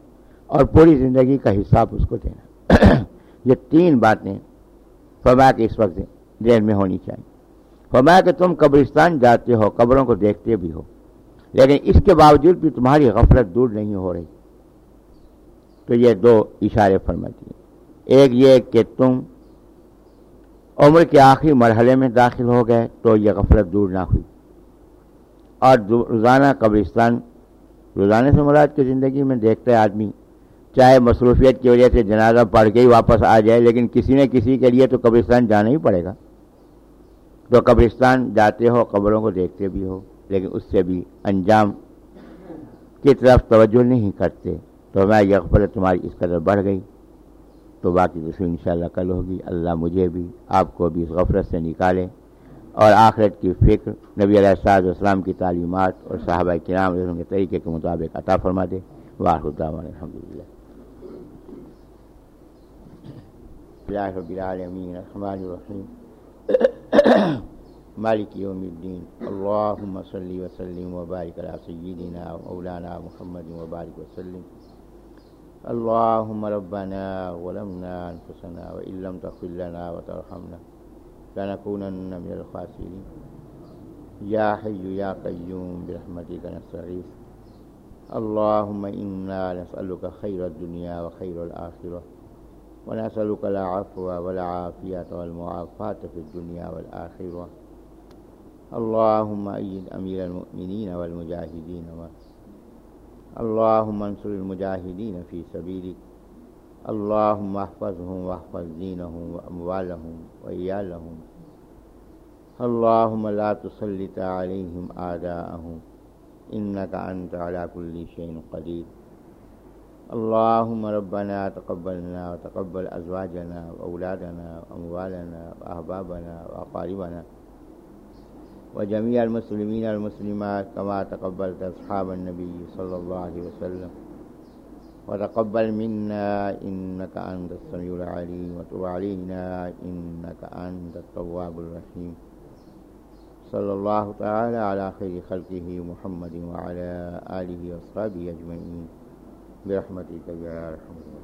اور پوری زندگی کا حساب اس کو دینا یہ تین باتیں فرمایا کہ اس وقت ذہن میں ہونی چاہیے۔ فرمایا کہ تم قبرستان جاتے ہو، قبروں کو دیکھتے بھی ہو، لیکن اس کے باوجود بھی تمہاری غفلت دور نہیں ہو رہی۔ تو یہ دو اشارے فرماتی ہیں۔ ایک یہ کہ تم عمر کے آخری مرحلے میں داخل ہو گئے تو یہ غفلت دور نہ ہوئی۔ اور روزانہ قبرستان، روزانہ سے مراد کی زندگی میں دیکھتا ہے آدمی، چاہے مصروفیت کی وجہ سے جنازہ پڑھ کے ہی واپس آ جائے، لیکن کسی نہ کسی کے لیے تو قبرستان جانا ہی پڑے گا۔ تو قبرستان جاتے ہو، قبروں کو دیکھتے بھی ہو، لیکن اس سے بھی انجام کی طرف توجہ نہیں کرتے۔ تو میں یہ غفلت تمہاری اس قدر بڑھ گئی۔ تو باقی دوسری ان شاء اللہ کل ہوگی۔ اللہ مجھے بھی، آپ کو بھی اس غفرت سے نکالے۔ اور آخرت کی فکر، نبی علیہ السلاط اسلام کی تعلیمات اور صحابہ کرام رسم کے طریقے کے مطابق عطا فرما دے۔ واہ الحمد للہ رب العالمین، الرحمن الرحیم۔ مالک یوم الدین۔ اللہم صلی وسلم وبارک علی سیدنا مولانا محمد وبارک وسلم اللهم ربنا ظلمنا أنفسنا وإن لم تغفر لنا وترحمنا لنكونن من الخاسرين. يا حي يا قيوم برحمتك نستغيث. اللهم إنا نسألك خير الدنيا وخير الآخرة ونسألك العفو والعافية والمعافاة في الدنيا والآخرة. اللهم أيد أمير المؤمنين والمجاهدين اللهم انصر المجاهدين في سبيلك اللهم احفظهم واحفظ دينهم وأموالهم وإيالهم اللهم لا تسلط عليهم آداءهم إنك أنت على كل شيء قدير اللهم ربنا تقبلنا وتقبل أزواجنا وأولادنا وأموالنا وأحبابنا وأقاربنا وجميع المسلمين والمسلمات كما تقبلت أصحاب النبي صلى الله عليه وسلم. وتقبل منا إنك أنت السميع العليم وتب علينا إنك أنت التواب الرحيم. صلى الله تعالى على خير خلقه محمد وعلى آله وصحبه أجمعين. برحمتك يا الله